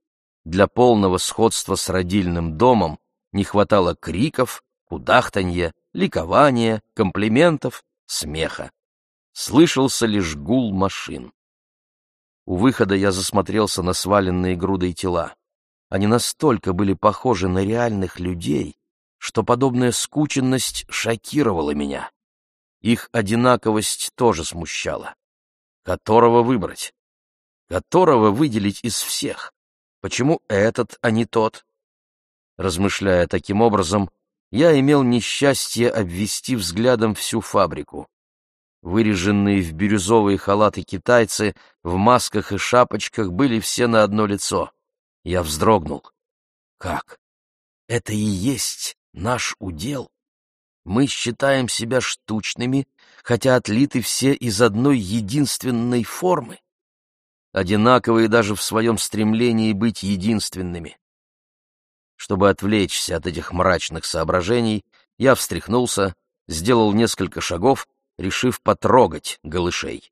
Для полного сходства с родильным домом не хватало криков, кудахтанья, ликования, комплиментов, смеха. Слышался лишь гул машин. У выхода я засмотрелся на сваленные грудой тела. Они настолько были похожи на реальных людей, что подобная скученность шокировала меня. Их одинаковость тоже смущала. Которого выбрать? Которого выделить из всех? Почему этот, а не тот? Размышляя таким образом, я имел несчастье обвести взглядом всю фабрику. Выреженные в бирюзовые халаты китайцы в масках и шапочках были все на одно лицо. Я вздрогнул. Как? Это и есть наш удел? Мы считаем себя штучными, хотя отлиты все из одной единственной формы. Одинаковые даже в своем стремлении быть единственными. Чтобы отвлечься от этих мрачных соображений, я встряхнулся, сделал несколько шагов, решив потрогать голышей.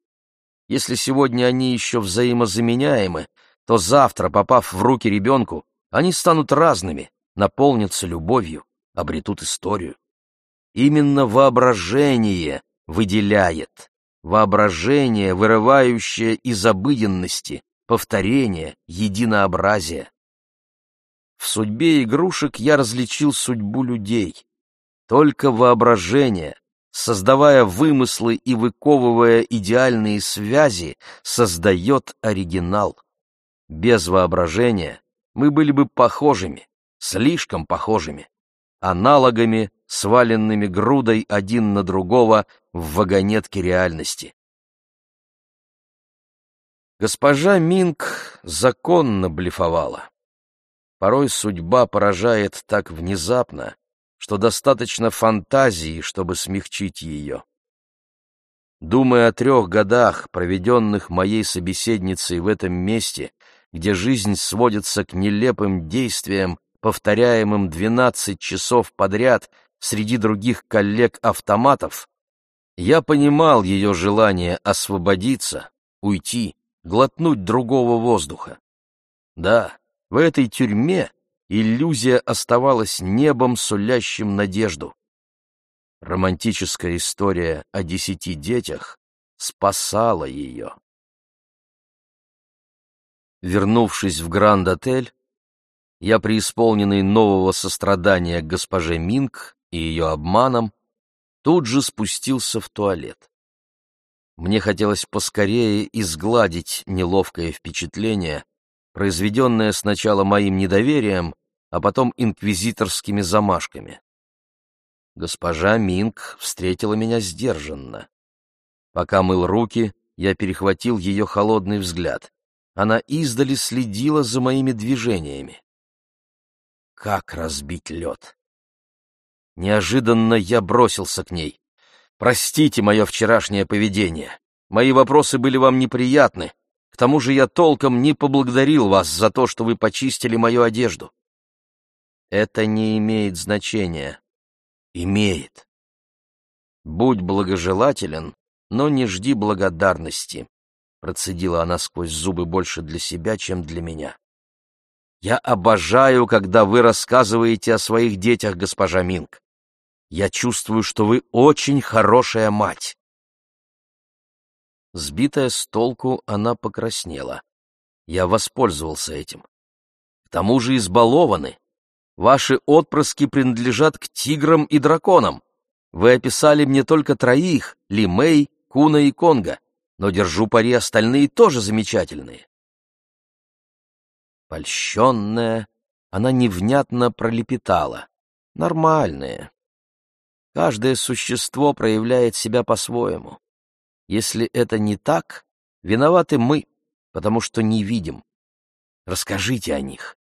Если сегодня они еще взаимозаменяемы, то завтра, попав в руки ребенку, они станут разными, наполнятся любовью, обретут историю. Именно воображение выделяет, воображение, вырывающее из обыденности, повторение, единообразие. В судьбе игрушек я различил судьбу людей. Только воображение, создавая вымыслы и выковывая идеальные связи, создает оригинал. Без воображения мы были бы похожими, слишком похожими, аналогами, сваленными грудой один на другого в вагонетке реальности. Госпожа Минг законно блефовала. Порой судьба поражает так внезапно, что достаточно фантазии, чтобы смягчить ее. Думая о трех годах, проведенных моей собеседницей в этом месте, где жизнь сводится к нелепым действиям, повторяемым двенадцать часов подряд среди других коллег-автоматов, я понимал ее желание освободиться, уйти, глотнуть другого воздуха. Да, в этой тюрьме иллюзия оставалась небом, сулящим надежду. Романтическая история о десяти детях спасала ее. Вернувшись в Гранд-отель, я, преисполненный нового сострадания госпоже Минг и ее обманам, тут же спустился в туалет. Мне хотелось поскорее изгладить неловкое впечатление, произведенное сначала моим недоверием, а потом инквизиторскими замашками. Госпожа Минг встретила меня сдержанно. Пока мыл руки, я перехватил ее холодный взгляд. Она издали следила за моими движениями. Как разбить лед? Неожиданно я бросился к ней. «Простите мое вчерашнее поведение. Мои вопросы были вам неприятны, к тому же я толком не поблагодарил вас за то, что вы почистили мою одежду. Это не имеет значения. Имеет. Будь благожелателен, но не жди благодарности, процедила она сквозь зубы больше для себя, чем для меня. Я обожаю, когда вы рассказываете о своих детях, госпожа Минг. Я чувствую, что вы очень хорошая мать. Сбитая с толку, она покраснела. Я воспользовался этим. К тому же избалованы. Ваши отпрыски принадлежат к тиграм и драконам. Вы описали мне только троих — Ли Мэй, Куна и Конга, но держу пари, остальные тоже замечательные. Польщенная, она невнятно пролепетала. Нормальные. Каждое существо проявляет себя по-своему. Если это не так, виноваты мы, потому что не видим. Расскажите о них.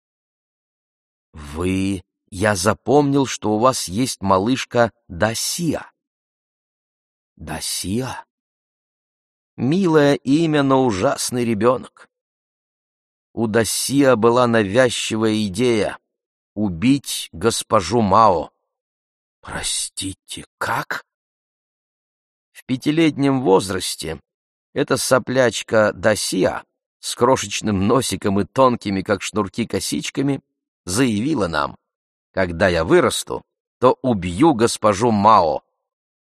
Вы... Я запомнил, что у вас есть малышка Дасия. Дасия? Милое имя, но ужасный ребенок. У Досия была навязчивая идея — убить госпожу Мао. Простите, как? В пятилетнем возрасте эта соплячка Досия с крошечным носиком и тонкими, как шнурки, косичками заявила нам, когда я вырасту, то убью госпожу Мао,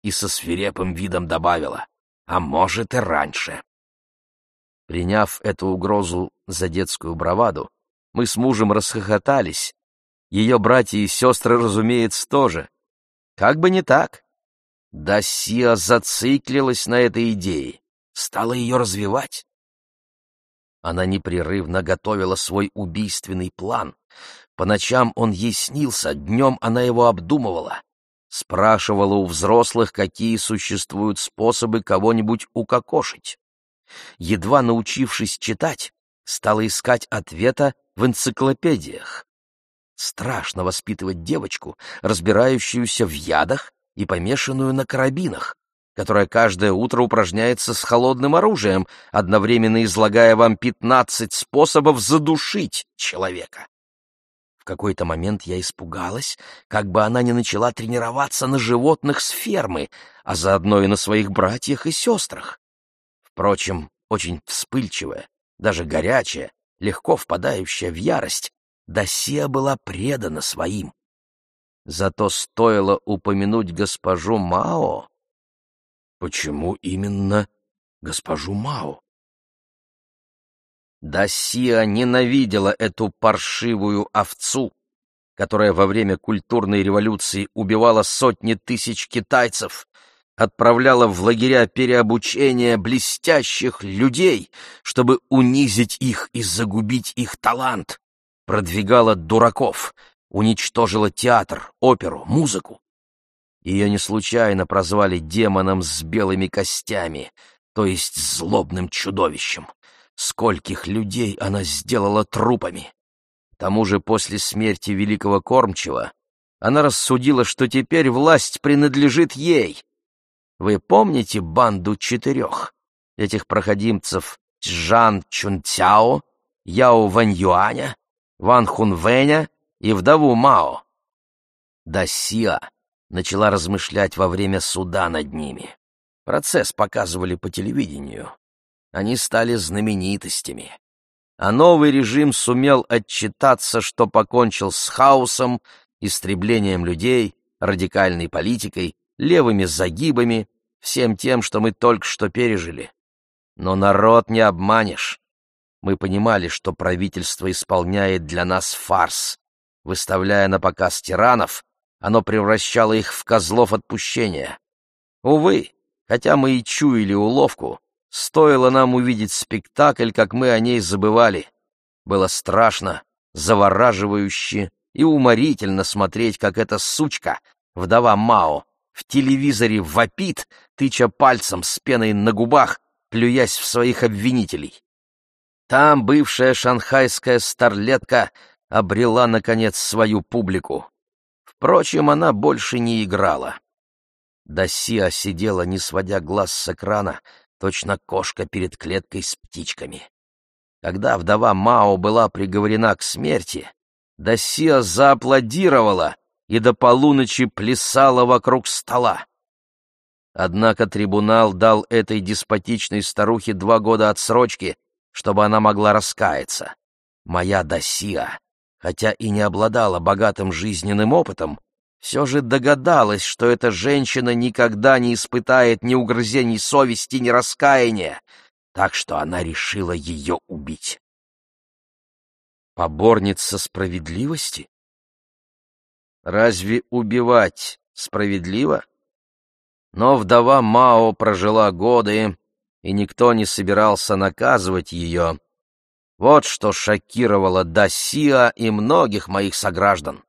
и со свирепым видом добавила, а может и раньше. Приняв эту угрозу за детскую браваду, мы с мужем расхохотались. Ее братья и сестры, разумеется, тоже. Как бы не так. Досия зациклилась на этой идее, стала ее развивать. Она непрерывно готовила свой убийственный план. По ночам он ей снился, днем она его обдумывала. Спрашивала у взрослых, какие существуют способы кого-нибудь укокошить. Едва научившись читать, стала искать ответа в энциклопедиях. Страшно воспитывать девочку, разбирающуюся в ядах и помешанную на карабинах которая каждое утро упражняется с холодным оружием, одновременно излагая вам пятнадцать способов задушить человека. В какой-то момент я испугалась, как бы она не начала тренироваться на животных с фермы, а заодно и на своих братьях и сестрах. Впрочем, очень вспыльчивая, даже горячая, легко впадающая в ярость, Досия была предана своим. Зато стоило упомянуть госпожу Мао, Почему именно госпожу Мао? Дасия ненавидела эту паршивую овцу, которая во время культурной революции убивала сотни тысяч китайцев, отправляла в лагеря переобучения блестящих людей, чтобы унизить их и загубить их талант, продвигала дураков, уничтожила театр, оперу, музыку. Ее не случайно прозвали демоном с белыми костями, то есть злобным чудовищем. Скольких людей она сделала трупами. К тому же после смерти великого кормчего она рассудила, что теперь власть принадлежит ей. Вы помните банду четырех, этих проходимцев Чжан Чунцяо, Яо Ваньюаня, Ван Хунвэня и вдову Мао? Да Сиа начала размышлять во время суда над ними. Процесс показывали по телевидению. Они стали знаменитостями. А новый режим сумел отчитаться, что покончил с хаосом, истреблением людей, радикальной политикой, левыми загибами, всем тем, что мы только что пережили. Но народ не обманешь. Мы понимали, что правительство исполняет для нас фарс, выставляя на показ тиранов, оно превращало их в козлов отпущения. Увы, хотя мы и чуяли уловку, стоило нам увидеть спектакль, как мы о ней забывали. Было страшно, завораживающе и уморительно смотреть, как эта сучка, вдова Мао, в телевизоре вопит, тыча пальцем с пеной на губах, плюясь в своих обвинителей. Там бывшая шанхайская старлетка обрела, наконец, свою публику. Впрочем, она больше не играла. Досия сидела, не сводя глаз с экрана, точно кошка перед клеткой с птичками. Когда вдова Мао была приговорена к смерти, Досия зааплодировала и до полуночи плясала вокруг стола. Однако трибунал дал этой деспотичной старухе два года отсрочки, чтобы она могла раскаяться. Моя Досия хотя и не обладала богатым жизненным опытом, все же догадалась, что эта женщина никогда не испытает ни угрызений совести, ни раскаяния, так что она решила ее убить. Поборница справедливости? Разве убивать справедливо? Но вдова Мао прожила годы, и никто не собирался наказывать ее, вот что шокировало Дасиа и многих моих сограждан.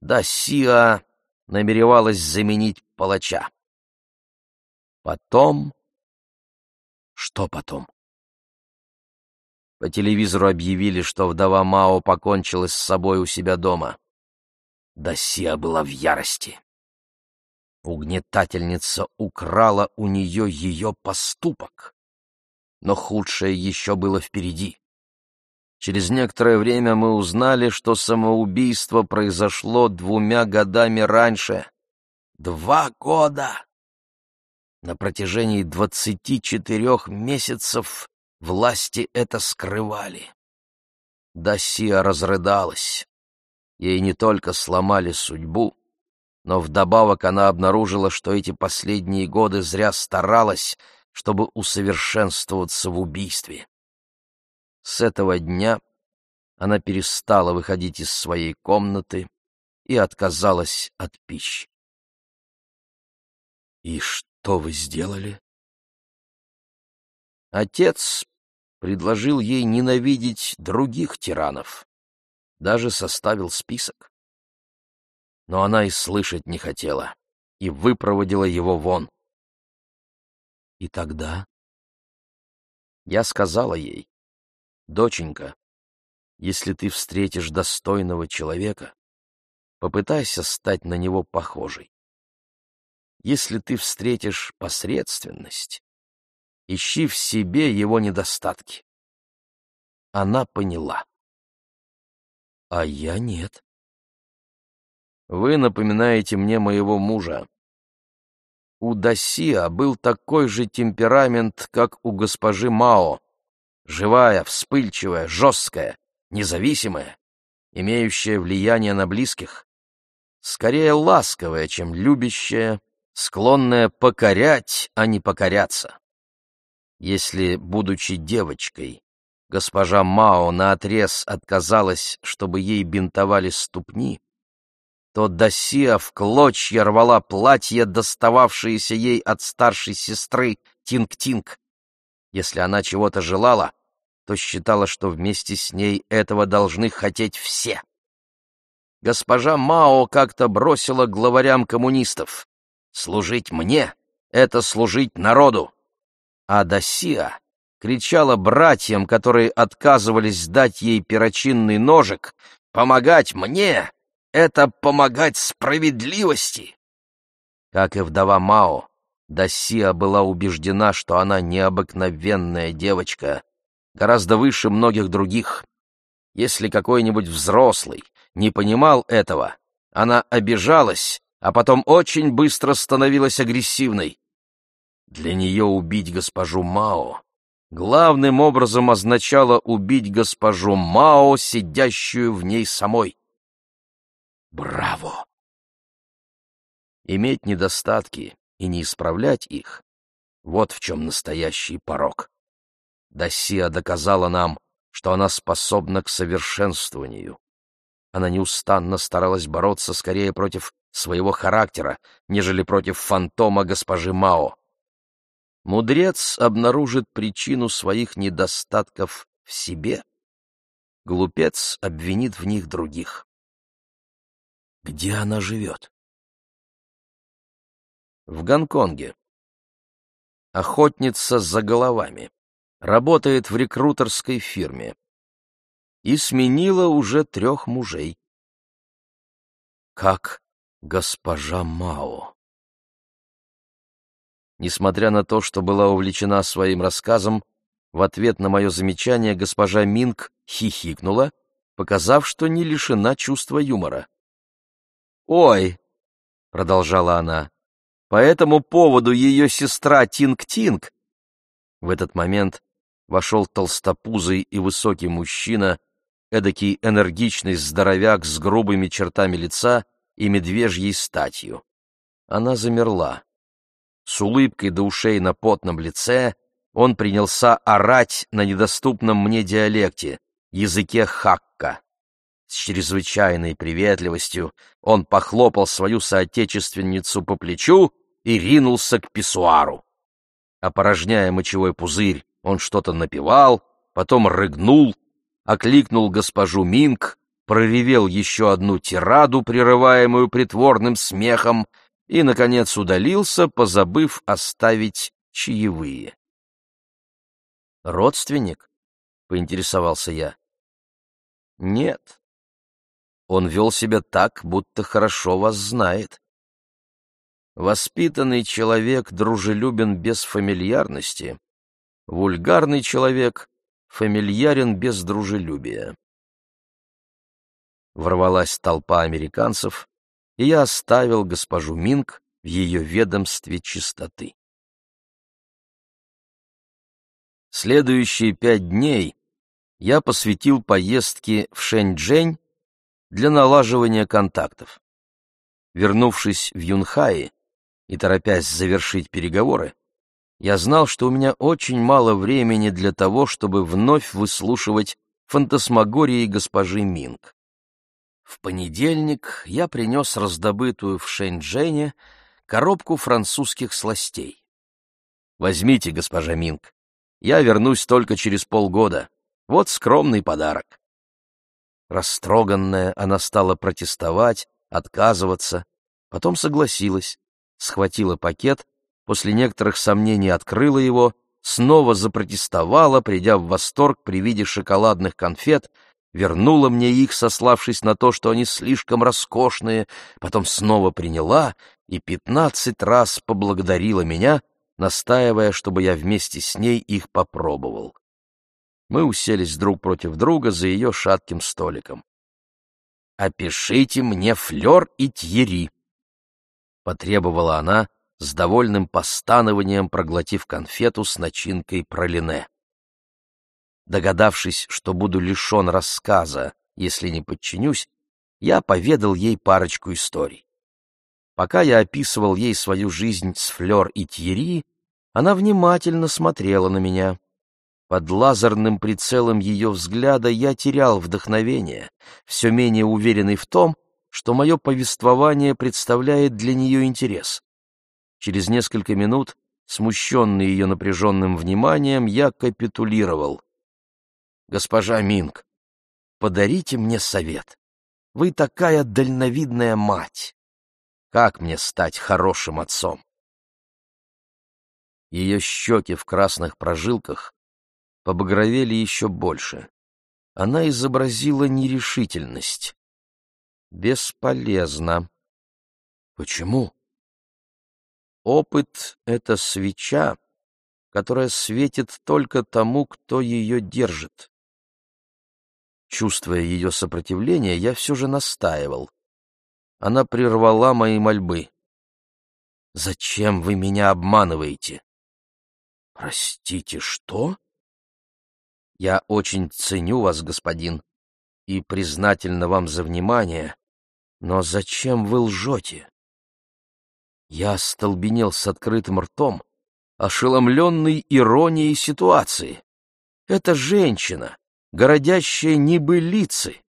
Дасиа намеревалась заменить палача. Потом... Что потом? По телевизору объявили, что вдова Мао покончила с собой у себя дома. Дасиа была в ярости. Угнетательница украла у нее ее поступок. но худшее еще было впереди. Через некоторое время мы узнали, что самоубийство произошло двумя годами раньше. Два года! На протяжении двадцати четырех месяцев власти это скрывали. Дасия разрыдалась. Ей не только сломали судьбу, но вдобавок она обнаружила, что эти последние годы зря старалась, чтобы усовершенствоваться в убийстве. С этого дня она перестала выходить из своей комнаты и отказалась от пищи. «И что вы сделали?» Отец предложил ей ненавидеть других тиранов, даже составил список. Но она и слышать не хотела и выпроводила его вон. И тогда я сказала ей, «Доченька, если ты встретишь достойного человека, попытайся стать на него похожей. Если ты встретишь посредственность, ищи в себе его недостатки. Она поняла. А я нет. Вы напоминаете мне моего мужа. У Дасия был такой же темперамент, как у госпожи Мао. Живая, вспыльчивая, жесткая, независимая, имеющая влияние на близких. Скорее ласковая, чем любящая, склонная покорять, а не покоряться. Если, будучи девочкой, госпожа Мао наотрез отказалась, чтобы ей бинтовали ступни, то Досия в клочья рвала платье, достававшееся ей от старшей сестры Тинг-Тинг. Если она чего-то желала, то считала, что вместе с ней этого должны хотеть все. Госпожа Мао как-то бросила главарям коммунистов. «Служить мне — это служить народу!» А Досия кричала братьям, которые отказывались дать ей перочинный ножик, «Помогать мне — это помогать справедливости!» Как и вдова Мао, Досия была убеждена, что она необыкновенная девочка, гораздо выше многих других. Если какой-нибудь взрослый не понимал этого, она обижалась, а потом очень быстро становилась агрессивной. Для нее убить госпожу Мао главным образом означало убить госпожу Мао, сидящую в ней самой. Браво! Иметь недостатки и не исправлять их — вот в чем настоящий порок. Досия доказала нам, что она способна к совершенствованию. Она неустанно старалась бороться скорее против своего характера, нежели против фантома госпожи Мао. Мудрец обнаружит причину своих недостатков в себе. Глупец обвинит в них других. Где она живет? В Гонконге. Охотница за головами. Работает в рекрутерской фирме. И сменила уже трех мужей. Как госпожа Мао. Несмотря на то, что была увлечена своим рассказом, в ответ на мое замечание госпожа Минг хихикнула, показав, что не лишена чувства юмора. «Ой!» — продолжала она. «По этому поводу ее сестра Тинг-Тинг...» В этот момент вошел толстопузый и высокий мужчина, эдакий энергичный здоровяк с грубыми чертами лица и медвежьей статью. Она замерла. С улыбкой до ушей на потном лице он принялся орать на недоступном мне диалекте, языке хакка. С чрезвычайной приветливостью он похлопал свою соотечественницу по плечу и ринулся к писсуару. Опорожняя мочевой пузырь, он что-то напевал, потом рыгнул, окликнул госпожу Минг, проревел еще одну тираду, прерываемую притворным смехом, и, наконец, удалился, позабыв оставить чаевые. «Родственник?» — поинтересовался я. «Нет. Он вел себя так, будто хорошо вас знает. Воспитанный человек дружелюбен без фамильярности, вульгарный человек, фамильярен без дружелюбия. Ворвалась толпа американцев, и я оставил госпожу Минг в ее ведомстве чистоты. Следующие пять дней я посвятил поездке в Шэньчжэнь для налаживания контактов. Вернувшись в Юнхай и торопясь завершить переговоры, я знал, что у меня очень мало времени для того, чтобы вновь выслушивать фантасмагории госпожи Минг. В понедельник я принес раздобытую в Шэньчжэне коробку французских сластей. «Возьмите, госпожа Минг, я вернусь только через полгода. Вот скромный подарок». Растроганная, она стала протестовать, отказываться, потом согласилась, схватила пакет, после некоторых сомнений открыла его, снова запротестовала, придя в восторг при виде шоколадных конфет, вернула мне их, сославшись на то, что они слишком роскошные, потом снова приняла и пятнадцать раз поблагодарила меня, настаивая, чтобы я вместе с ней их попробовал. Мы уселись друг против друга за ее шатким столиком. «Опишите мне флёр и тьери», — потребовала она, с довольным постанованием проглотив конфету с начинкой пролине. Догадавшись, что буду лишен рассказа, если не подчинюсь, я поведал ей парочку историй. Пока я описывал ей свою жизнь с Флёр и Тьерри, она внимательно смотрела на меня. Под лазерным прицелом ее взгляда я терял вдохновение, все менее уверенный в том, что мое повествование представляет для нее интерес. Через несколько минут, смущенный ее напряженным вниманием, я капитулировал. «Госпожа Минг, подарите мне совет. Вы такая дальновидная мать. Как мне стать хорошим отцом?» Ее щеки в красных прожилках побагровели еще больше. Она изобразила нерешительность. Бесполезно. Почему? Опыт — это свеча, которая светит только тому, кто ее держит. Чувствуя ее сопротивление, я все же настаивал. Она прервала мои мольбы. «Зачем вы меня обманываете?» «Простите, что?» «Я очень ценю вас, господин, и признательна вам за внимание, но зачем вы лжете?» Я остолбенел с открытым ртом, ошеломленный иронией ситуации. Это женщина, городящая небылицы.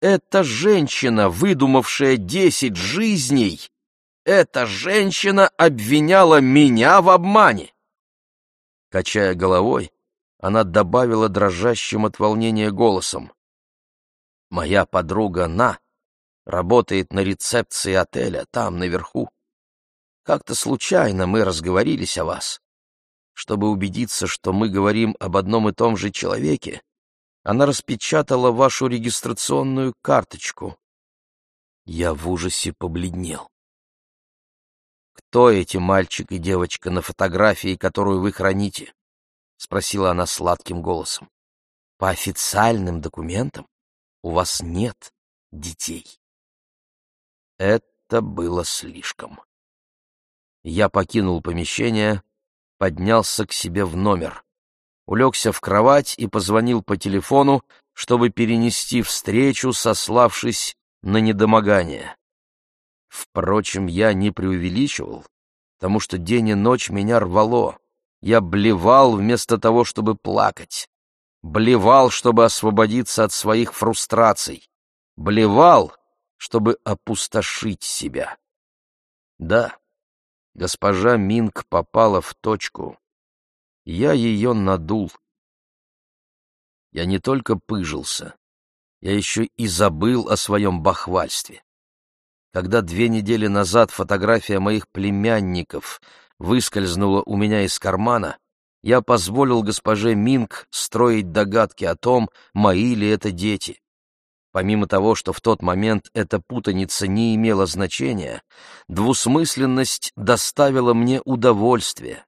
Это женщина, выдумавшая десять жизней. Эта женщина обвиняла меня в обмане. Качая головой, она добавила дрожащим от волнения голосом. «Моя подруга На работает на рецепции отеля, там, наверху. Как-то случайно мы разговорились о вас. Чтобы убедиться, что мы говорим об одном и том же человеке, она распечатала вашу регистрационную карточку. Я в ужасе побледнел. «Кто эти мальчик и девочка на фотографии, которую вы храните?» — спросила она сладким голосом. «По официальным документам у вас нет детей». Это было слишком. Я покинул помещение, поднялся к себе в номер, улегся в кровать и позвонил по телефону, чтобы перенести встречу, сославшись на недомогание. Впрочем, я не преувеличивал, потому что день и ночь меня рвало. Я блевал вместо того, чтобы плакать. Блевал, чтобы освободиться от своих фрустраций. Блевал, чтобы опустошить себя. Да, госпожа Минг попала в точку. Я ее надул. Я не только пыжился, я еще и забыл о своем бахвальстве когда две недели назад фотография моих племянников выскользнула у меня из кармана, я позволил госпоже Минг строить догадки о том, мои ли это дети. Помимо того, что в тот момент эта путаница не имела значения, двусмысленность доставила мне удовольствие.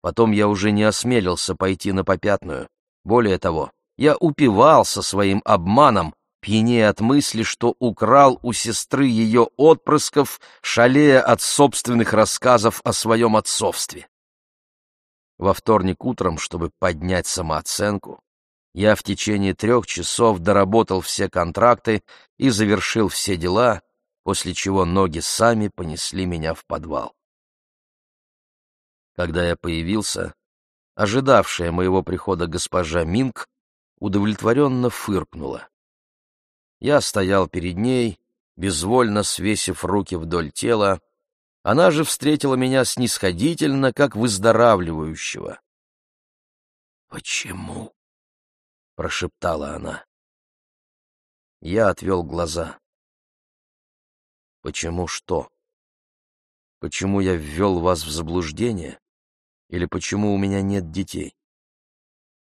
Потом я уже не осмелился пойти на попятную. Более того, я упивался своим обманом, пьянее от мысли, что украл у сестры ее отпрысков, шалея от собственных рассказов о своем отцовстве. Во вторник утром, чтобы поднять самооценку, я в течение трех часов доработал все контракты и завершил все дела, после чего ноги сами понесли меня в подвал. Когда я появился, ожидавшая моего прихода госпожа Минг удовлетворенно фыркнула. Я стоял перед ней, безвольно свесив руки вдоль тела, она же встретила меня снисходительно, как выздоравливающего. «Почему?» — прошептала она. Я отвел глаза. «Почему что? Почему я ввел вас в заблуждение? Или почему у меня нет детей?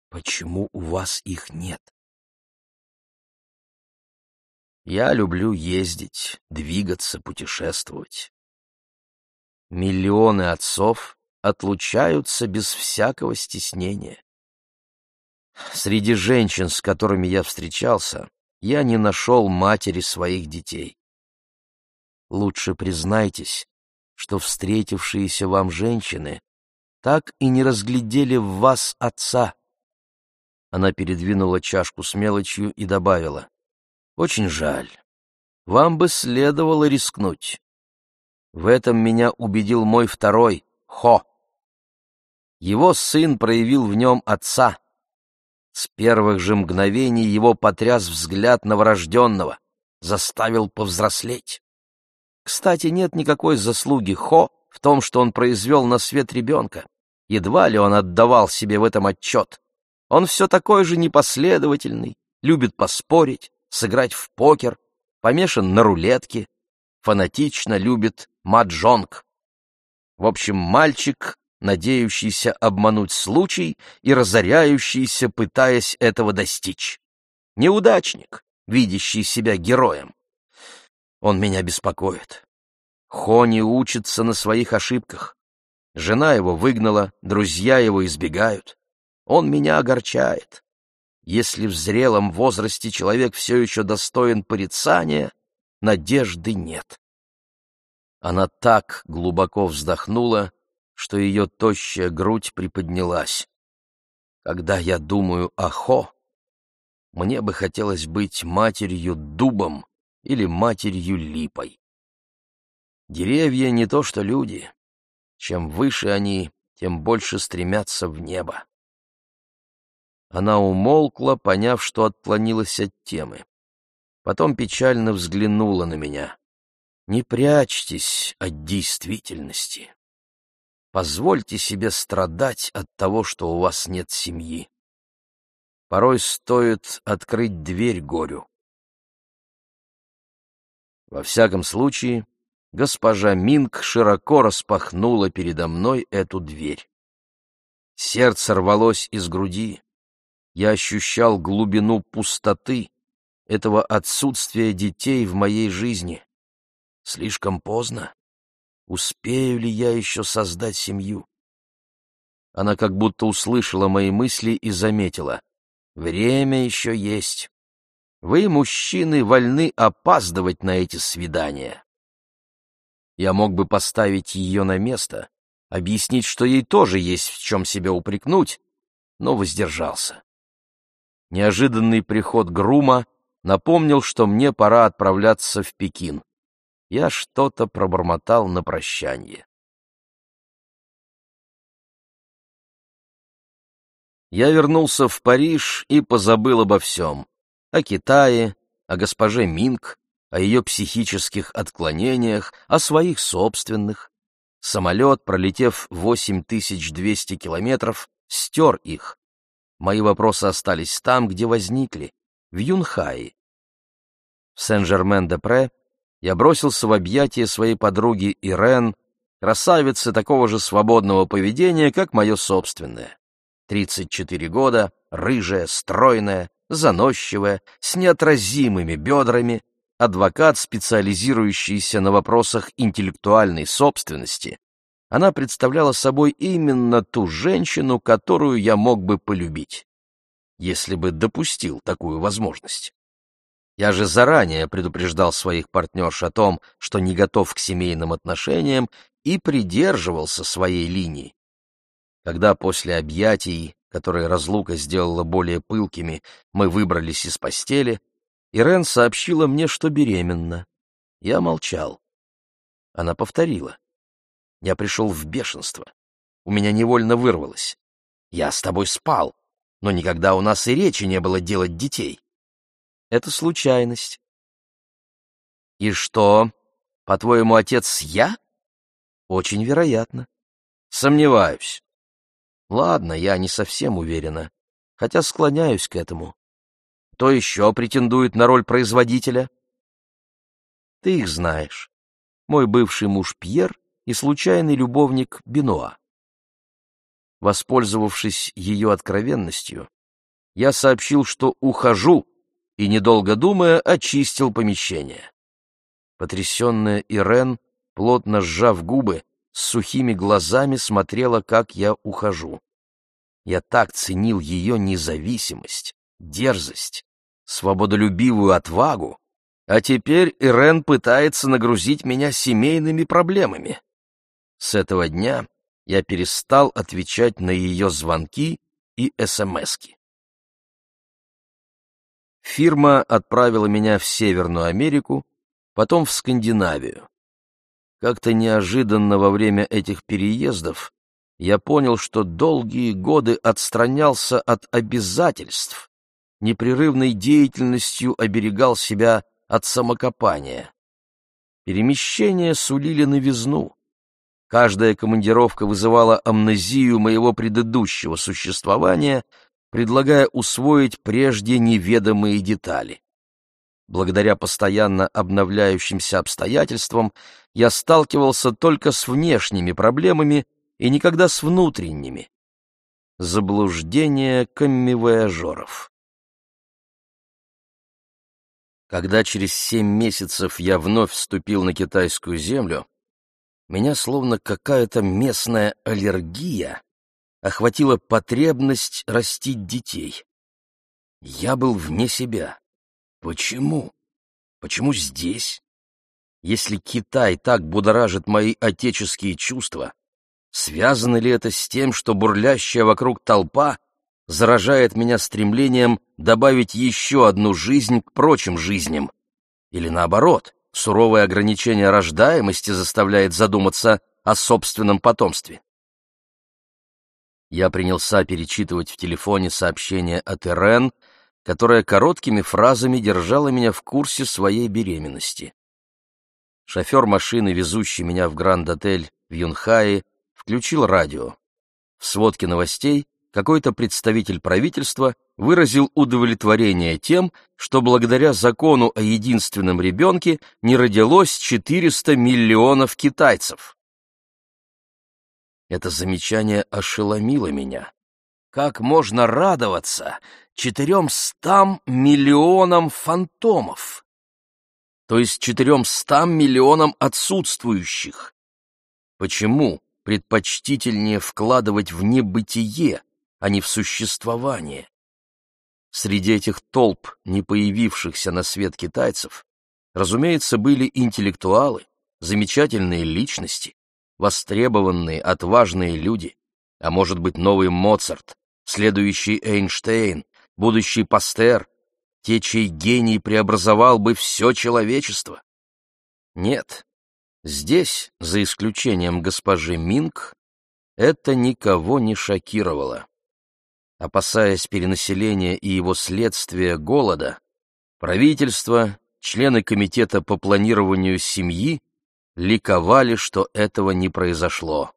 Почему у вас их нет?» Я люблю ездить, двигаться, путешествовать. Миллионы отцов отлучаются без всякого стеснения. Среди женщин, с которыми я встречался, я не нашел матери своих детей. Лучше признайтесь, что встретившиеся вам женщины так и не разглядели в вас отца. Она передвинула чашку с мелочью и добавила. Очень жаль. Вам бы следовало рискнуть. В этом меня убедил мой второй, Хо. Его сын проявил в нем отца. С первых же мгновений его потряс взгляд новорожденного, заставил повзрослеть. Кстати, нет никакой заслуги Хо в том, что он произвел на свет ребенка. Едва ли он отдавал себе в этом отчет. Он все такой же непоследовательный, любит поспорить, сыграть в покер, помешан на рулетке, фанатично любит маджонг. В общем, мальчик надеющийся обмануть случай и разоряющийся, пытаясь этого достичь. Неудачник, видящий себя героем. Он меня беспокоит. Хони учится на своих ошибках. Жена его выгнала, друзья его избегают. Он меня огорчает. Если в зрелом возрасте человек все еще достоин порицания, надежды нет. Она так глубоко вздохнула, что ее тощая грудь приподнялась. Когда я думаю о Хо, мне бы хотелось быть матерью дубом или матерью липой. Деревья не то что люди. Чем выше они, тем больше стремятся в небо. Она умолкла, поняв, что отклонилась от темы. Потом печально взглянула на меня. «Не прячьтесь от действительности». Позвольте себе страдать от того, что у вас нет семьи. Порой стоит открыть дверь горю. Во всяком случае, госпожа Минг широко распахнула передо мной эту дверь. Сердце рвалось из груди. Я ощущал глубину пустоты, этого отсутствия детей в моей жизни. Слишком поздно. Успею ли я еще создать семью? Она как будто услышала мои мысли и заметила. Время еще есть. Вы, мужчины, вольны опаздывать на эти свидания. Я мог бы поставить ее на место, объяснить, что ей тоже есть в чем себя упрекнуть, но воздержался. Неожиданный приход Грума напомнил, что мне пора отправляться в Пекин я что-то пробормотал на прощание. Я вернулся в Париж и позабыл обо всем. О Китае, о госпоже Минг, о ее психических отклонениях, о своих собственных. Самолет, пролетев 8200 километров, стер их. Мои вопросы остались там, где возникли, в Юнхае. В Сен-Жермен-де-Пре я бросился в объятия своей подруги Ирен, красавицы такого же свободного поведения, как мое собственное. Тридцать четыре года, рыжая, стройная, заносчивая, с неотразимыми бедрами, адвокат, специализирующийся на вопросах интеллектуальной собственности. Она представляла собой именно ту женщину, которую я мог бы полюбить, если бы допустил такую возможность. Я же заранее предупреждал своих партнерш о том, что не готов к семейным отношениям и придерживался своей линии. Когда после объятий, которые разлука сделала более пылкими, мы выбрались из постели, Ирен сообщила мне, что беременна. Я молчал. Она повторила. Я пришел в бешенство. У меня невольно вырвалось. Я с тобой спал, но никогда у нас и речи не было делать детей. Это случайность. И что, по-твоему, отец я? Очень вероятно. Сомневаюсь. Ладно, я не совсем уверена, хотя склоняюсь к этому. Кто еще претендует на роль производителя? Ты их знаешь. Мой бывший муж Пьер и случайный любовник Бенуа. Воспользовавшись ее откровенностью, я сообщил, что ухожу, и, недолго думая, очистил помещение. Потрясенная Ирен, плотно сжав губы, с сухими глазами смотрела, как я ухожу. Я так ценил ее независимость, дерзость, свободолюбивую отвагу, а теперь Ирен пытается нагрузить меня семейными проблемами. С этого дня я перестал отвечать на ее звонки и СМСки. Фирма отправила меня в Северную Америку, потом в Скандинавию. Как-то неожиданно во время этих переездов я понял, что долгие годы отстранялся от обязательств, непрерывной деятельностью оберегал себя от самокопания. Перемещения сулили новизну. Каждая командировка вызывала амнезию моего предыдущего существования — предлагая усвоить прежде неведомые детали. Благодаря постоянно обновляющимся обстоятельствам я сталкивался только с внешними проблемами и никогда с внутренними. Заблуждение коммивояжеров. Когда через семь месяцев я вновь вступил на китайскую землю, меня словно какая-то местная аллергия охватила потребность растить детей. Я был вне себя. Почему? Почему здесь? Если Китай так будоражит мои отеческие чувства, связано ли это с тем, что бурлящая вокруг толпа заражает меня стремлением добавить еще одну жизнь к прочим жизням? Или наоборот, суровое ограничение рождаемости заставляет задуматься о собственном потомстве? Я принялся перечитывать в телефоне сообщение от Ирен, которая короткими фразами держала меня в курсе своей беременности. Шофер машины, везущий меня в Гранд-отель в Юнхае, включил радио. В сводке новостей какой-то представитель правительства выразил удовлетворение тем, что благодаря закону о единственном ребенке не родилось 400 миллионов китайцев. Это замечание ошеломило меня. Как можно радоваться четыремстам миллионам фантомов? То есть четыремстам миллионам отсутствующих? Почему предпочтительнее вкладывать в небытие, а не в существование? Среди этих толп, не появившихся на свет китайцев, разумеется, были интеллектуалы, замечательные личности, востребованные, отважные люди, а может быть новый Моцарт, следующий Эйнштейн, будущий Пастер, те, чей гений преобразовал бы все человечество. Нет, здесь, за исключением госпожи Минг, это никого не шокировало. Опасаясь перенаселения и его следствия голода, правительство, члены комитета по планированию семьи ликовали, что этого не произошло.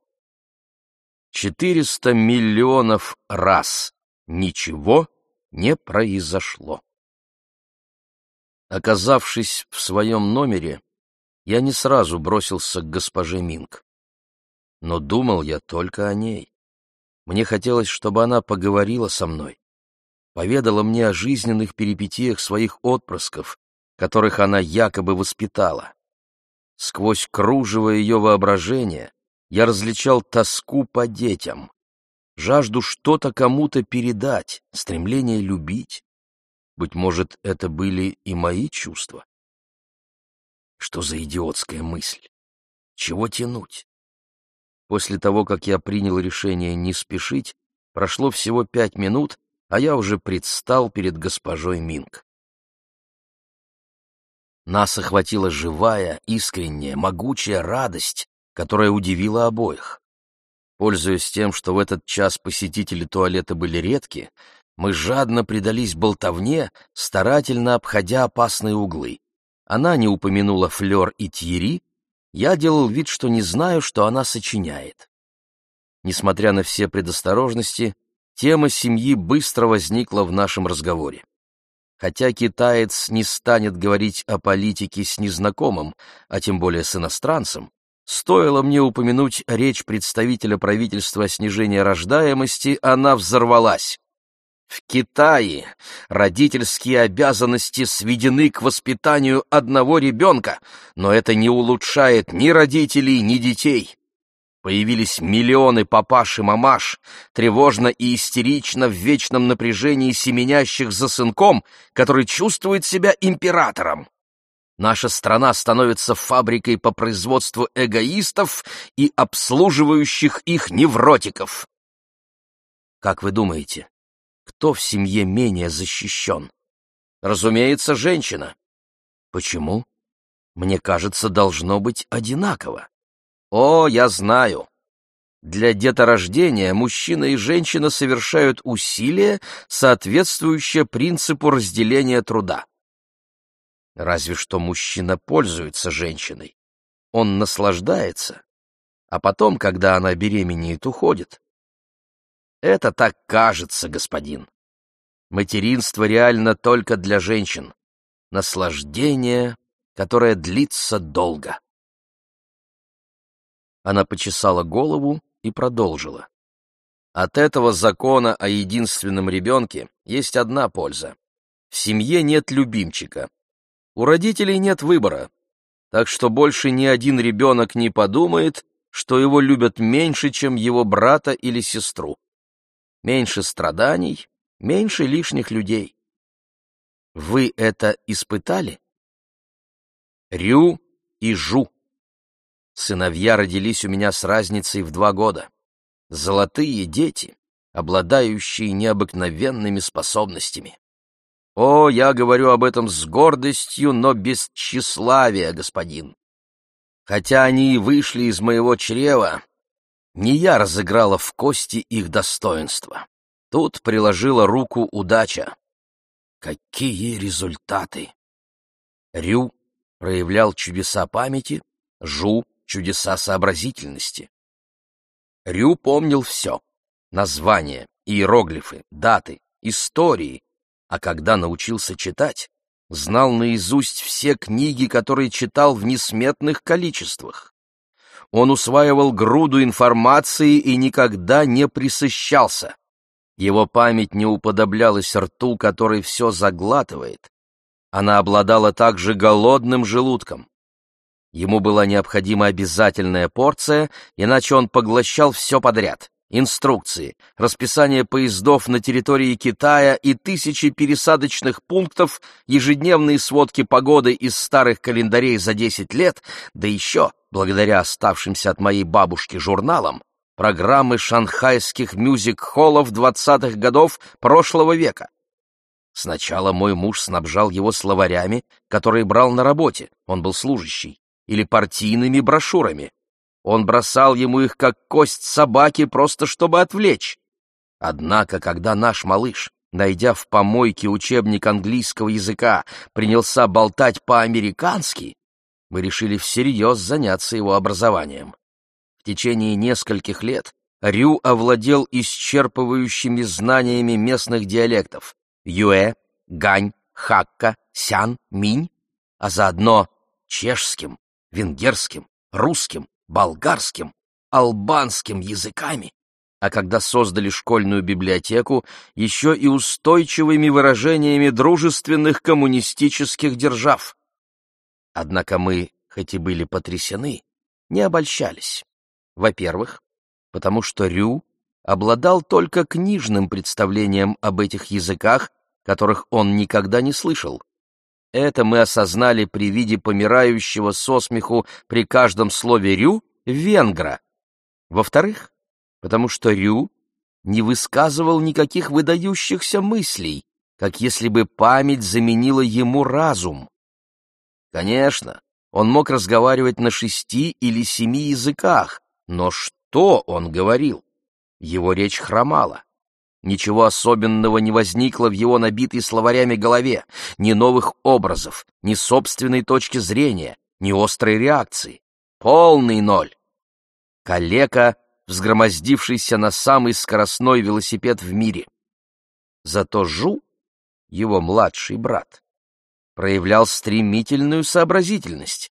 Четыреста миллионов раз ничего не произошло. Оказавшись в своем номере, я не сразу бросился к госпоже Минг. Но думал я только о ней. Мне хотелось, чтобы она поговорила со мной, поведала мне о жизненных перипетиях своих отпрысков, которых она якобы воспитала. Сквозь кружево ее воображения я различал тоску по детям, жажду что-то кому-то передать, стремление любить. Быть может, это были и мои чувства? Что за идиотская мысль? Чего тянуть? После того, как я принял решение не спешить, прошло всего пять минут, а я уже предстал перед госпожой Минг. Нас охватила живая, искренняя, могучая радость, которая удивила обоих. Пользуясь тем, что в этот час посетители туалета были редки, мы жадно предались болтовне, старательно обходя опасные углы. Она не упомянула Флёр и Тьери, я делал вид, что не знаю, что она сочиняет. Несмотря на все предосторожности, тема семьи быстро возникла в нашем разговоре. Хотя китаец не станет говорить о политике с незнакомым, а тем более с иностранцем, стоило мне упомянуть речь представителя правительства о снижении рождаемости, она взорвалась. В Китае родительские обязанности сведены к воспитанию одного ребенка, но это не улучшает ни родителей, ни детей. Появились миллионы папаш и мамаш, тревожно и истерично в вечном напряжении семенящих за сынком, который чувствует себя императором. Наша страна становится фабрикой по производству эгоистов и обслуживающих их невротиков. Как вы думаете, кто в семье менее защищен? Разумеется, женщина. Почему? Мне кажется, должно быть одинаково. О, я знаю. Для деторождения мужчина и женщина совершают усилия, соответствующие принципу разделения труда. Разве что мужчина пользуется женщиной. Он наслаждается, а потом, когда она беременеет, уходит. Это так кажется, господин. Материнство реально только для женщин. Наслаждение, которое длится долго. Она почесала голову и продолжила. От этого закона о единственном ребенке есть одна польза. В семье нет любимчика. У родителей нет выбора. Так что больше ни один ребенок не подумает, что его любят меньше, чем его брата или сестру меньше страданий, меньше лишних людей. Вы это испытали? Рю и Жу. Сыновья родились у меня с разницей в два года. Золотые дети, обладающие необыкновенными способностями. О, я говорю об этом с гордостью, но без тщеславия, господин. Хотя они и вышли из моего чрева, не я разыграла в кости их достоинства. Тут приложила руку удача. Какие результаты! Рю проявлял чудеса памяти, Жу — чудеса сообразительности. Рю помнил все — названия, иероглифы, даты, истории, а когда научился читать, знал наизусть все книги, которые читал в несметных количествах он усваивал груду информации и никогда не присыщался. Его память не уподоблялась рту, который все заглатывает. Она обладала также голодным желудком. Ему была необходима обязательная порция, иначе он поглощал все подряд инструкции, расписание поездов на территории Китая и тысячи пересадочных пунктов, ежедневные сводки погоды из старых календарей за 10 лет, да еще, благодаря оставшимся от моей бабушки журналам, программы шанхайских мюзик-холлов 20-х годов прошлого века. Сначала мой муж снабжал его словарями, которые брал на работе, он был служащий, или партийными брошюрами, он бросал ему их, как кость собаки, просто чтобы отвлечь. Однако, когда наш малыш, найдя в помойке учебник английского языка, принялся болтать по-американски, мы решили всерьез заняться его образованием. В течение нескольких лет Рю овладел исчерпывающими знаниями местных диалектов — юэ, гань, хакка, сян, минь, а заодно чешским, венгерским, русским, болгарским, албанским языками, а когда создали школьную библиотеку, еще и устойчивыми выражениями дружественных коммунистических держав. Однако мы, хоть и были потрясены, не обольщались. Во-первых, потому что Рю обладал только книжным представлением об этих языках, которых он никогда не слышал. Это мы осознали при виде помирающего со смеху при каждом слове «рю» венгра. Во-вторых, потому что Рю не высказывал никаких выдающихся мыслей, как если бы память заменила ему разум. Конечно, он мог разговаривать на шести или семи языках, но что он говорил? Его речь хромала. Ничего особенного не возникло в его набитой словарями голове, ни новых образов, ни собственной точки зрения, ни острой реакции. Полный ноль. Калека, взгромоздившийся на самый скоростной велосипед в мире. Зато Жу, его младший брат, проявлял стремительную сообразительность.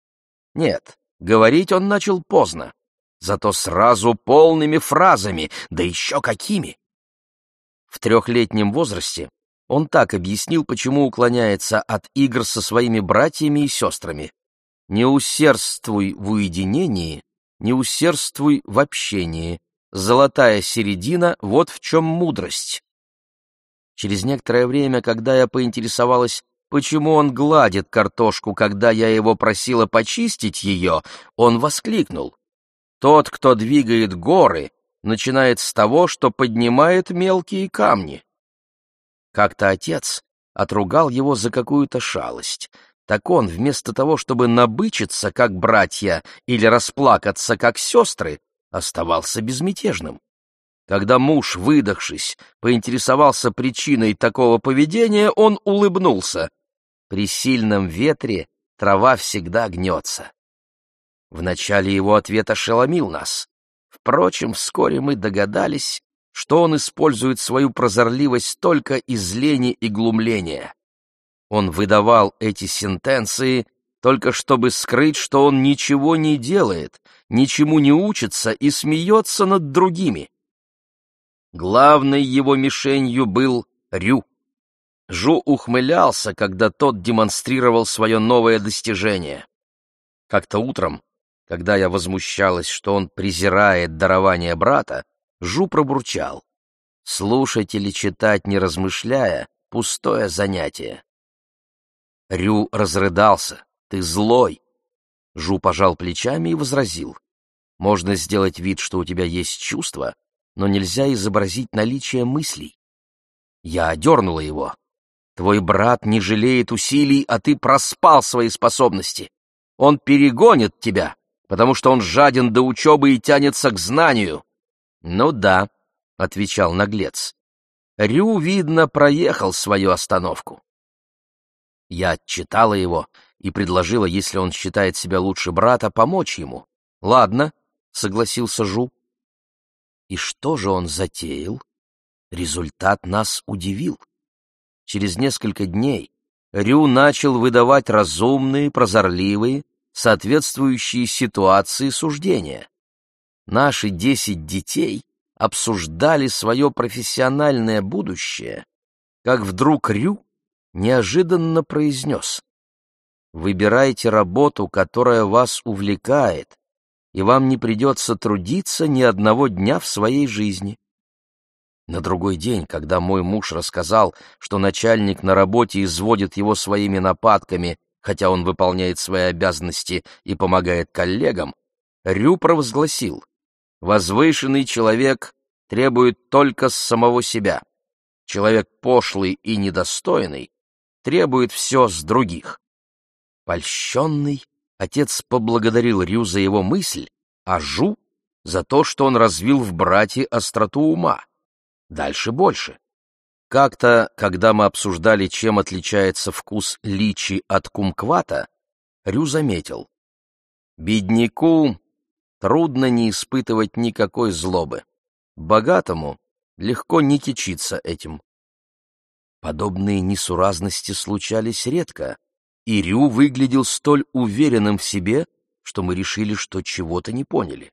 Нет, говорить он начал поздно, зато сразу полными фразами, да еще какими. В трехлетнем возрасте он так объяснил, почему уклоняется от игр со своими братьями и сестрами. «Не усердствуй в уединении, не усердствуй в общении. Золотая середина — вот в чем мудрость». Через некоторое время, когда я поинтересовалась, почему он гладит картошку, когда я его просила почистить ее, он воскликнул. «Тот, кто двигает горы, начинает с того, что поднимает мелкие камни. Как-то отец отругал его за какую-то шалость. Так он, вместо того, чтобы набычиться, как братья, или расплакаться, как сестры, оставался безмятежным. Когда муж, выдохшись, поинтересовался причиной такого поведения, он улыбнулся. При сильном ветре трава всегда гнется. Вначале его ответ ошеломил нас. Впрочем, вскоре мы догадались, что он использует свою прозорливость только из лени и глумления. Он выдавал эти сентенции только чтобы скрыть, что он ничего не делает, ничему не учится и смеется над другими. Главной его мишенью был Рю. Жу ухмылялся, когда тот демонстрировал свое новое достижение. Как-то утром когда я возмущалась, что он презирает дарование брата, Жу пробурчал. Слушать или читать, не размышляя, — пустое занятие. Рю разрыдался. «Ты злой!» Жу пожал плечами и возразил. «Можно сделать вид, что у тебя есть чувства, но нельзя изобразить наличие мыслей». Я одернула его. «Твой брат не жалеет усилий, а ты проспал свои способности. Он перегонит тебя, потому что он жаден до учебы и тянется к знанию. — Ну да, — отвечал наглец. Рю, видно, проехал свою остановку. Я отчитала его и предложила, если он считает себя лучше брата, помочь ему. — Ладно, — согласился Жу. И что же он затеял? Результат нас удивил. Через несколько дней Рю начал выдавать разумные, прозорливые, соответствующие ситуации суждения. Наши десять детей обсуждали свое профессиональное будущее, как вдруг Рю неожиданно произнес «Выбирайте работу, которая вас увлекает, и вам не придется трудиться ни одного дня в своей жизни». На другой день, когда мой муж рассказал, что начальник на работе изводит его своими нападками хотя он выполняет свои обязанности и помогает коллегам, Рю провозгласил, «Возвышенный человек требует только с самого себя. Человек пошлый и недостойный требует все с других». Польщенный, отец поблагодарил Рю за его мысль, а Жу — за то, что он развил в брате остроту ума. Дальше больше. Как-то, когда мы обсуждали, чем отличается вкус личи от кумквата, Рю заметил. Бедняку трудно не испытывать никакой злобы. Богатому легко не кичиться этим. Подобные несуразности случались редко, и Рю выглядел столь уверенным в себе, что мы решили, что чего-то не поняли.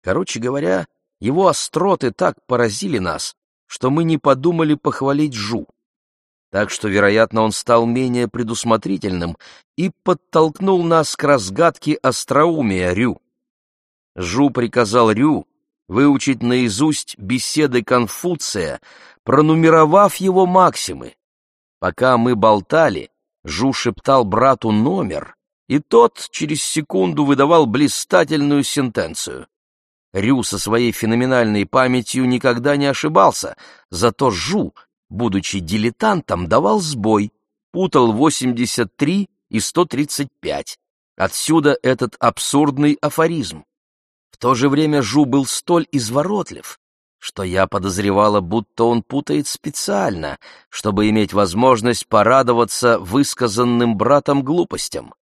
Короче говоря, его остроты так поразили нас, что мы не подумали похвалить Жу. Так что, вероятно, он стал менее предусмотрительным и подтолкнул нас к разгадке остроумия Рю. Жу приказал Рю выучить наизусть беседы Конфуция, пронумеровав его максимы. Пока мы болтали, Жу шептал брату номер, и тот через секунду выдавал блистательную сентенцию. Рю со своей феноменальной памятью никогда не ошибался, зато Жу, будучи дилетантом, давал сбой, путал 83 и 135. Отсюда этот абсурдный афоризм. В то же время Жу был столь изворотлив, что я подозревала, будто он путает специально, чтобы иметь возможность порадоваться высказанным братом глупостям.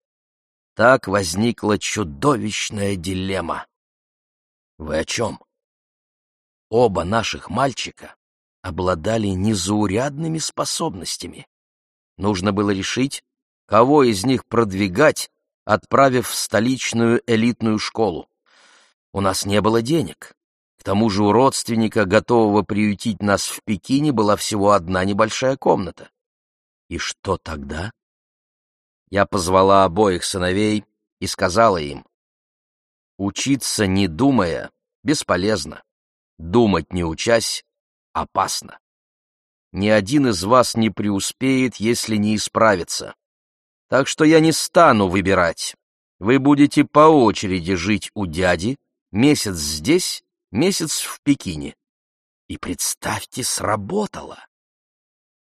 Так возникла чудовищная дилемма. Вы о чем? Оба наших мальчика обладали незаурядными способностями. Нужно было решить, кого из них продвигать, отправив в столичную элитную школу. У нас не было денег. К тому же у родственника, готового приютить нас в Пекине, была всего одна небольшая комната. И что тогда? Я позвала обоих сыновей и сказала им, Учиться не думая бесполезно. Думать не учась опасно. Ни один из вас не преуспеет, если не исправится. Так что я не стану выбирать. Вы будете по очереди жить у дяди, месяц здесь, месяц в Пекине. И представьте, сработало.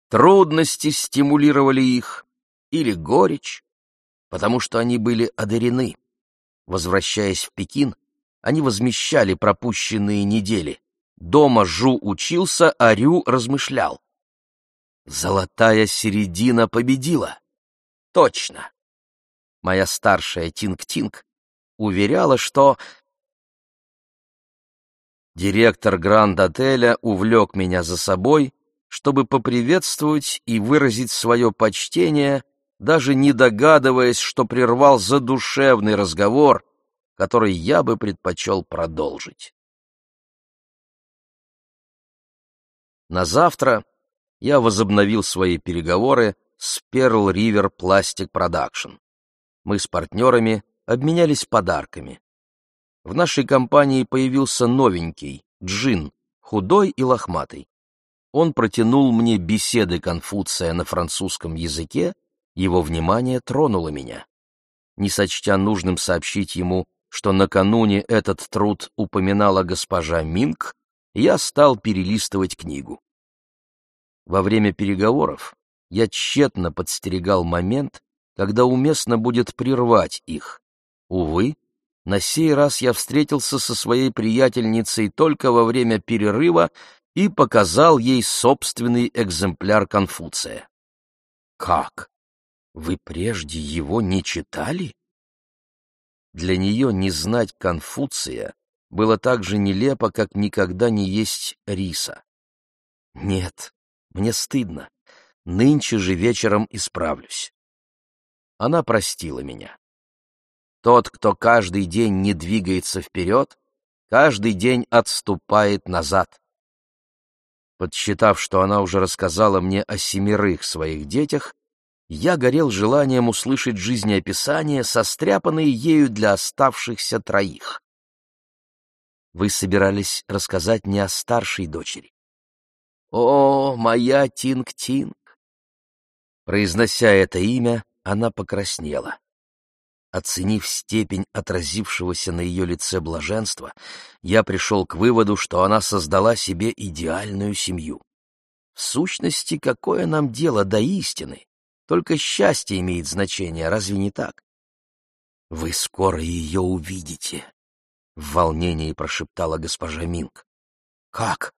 Трудности стимулировали их, или горечь, потому что они были одарены. Возвращаясь в Пекин, они возмещали пропущенные недели. Дома Жу учился, а Рю размышлял. Золотая середина победила. Точно. Моя старшая Тинг-Тинг уверяла, что... Директор Гранд-отеля увлек меня за собой, чтобы поприветствовать и выразить свое почтение даже не догадываясь, что прервал задушевный разговор, который я бы предпочел продолжить. На завтра я возобновил свои переговоры с Pearl River Plastic Production. Мы с партнерами обменялись подарками. В нашей компании появился новенький, Джин, худой и лохматый. Он протянул мне беседы Конфуция на французском языке, его внимание тронуло меня. Не сочтя нужным сообщить ему, что накануне этот труд упоминала госпожа Минг, я стал перелистывать книгу. Во время переговоров я тщетно подстерегал момент, когда уместно будет прервать их. Увы, на сей раз я встретился со своей приятельницей только во время перерыва и показал ей собственный экземпляр Конфуция. «Как? Вы прежде его не читали? Для нее не знать Конфуция было так же нелепо, как никогда не есть риса. Нет, мне стыдно. Нынче же вечером исправлюсь. Она простила меня. Тот, кто каждый день не двигается вперед, каждый день отступает назад. Подсчитав, что она уже рассказала мне о семерых своих детях, я горел желанием услышать жизнеописание, состряпанные ею для оставшихся троих. Вы собирались рассказать не о старшей дочери. О, моя Тинг-Тинг! Произнося это имя, она покраснела. Оценив степень отразившегося на ее лице блаженства, я пришел к выводу, что она создала себе идеальную семью. В сущности, какое нам дело до истины, только счастье имеет значение, разве не так? Вы скоро ее увидите, — в волнении прошептала госпожа Минг. Как?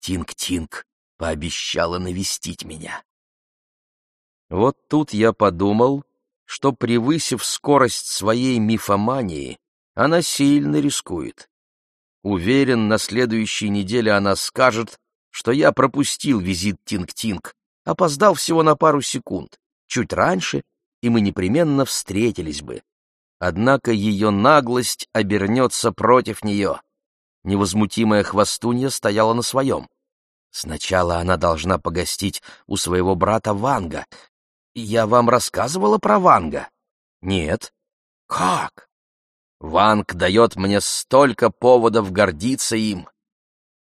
Тинг-Тинг пообещала навестить меня. Вот тут я подумал, что, превысив скорость своей мифомании, она сильно рискует. Уверен, на следующей неделе она скажет, что я пропустил визит Тинг-Тинг, опоздал всего на пару секунд, чуть раньше, и мы непременно встретились бы. Однако ее наглость обернется против нее. Невозмутимая хвостунья стояла на своем. Сначала она должна погостить у своего брата Ванга. Я вам рассказывала про Ванга? Нет. Как? Ванг дает мне столько поводов гордиться им.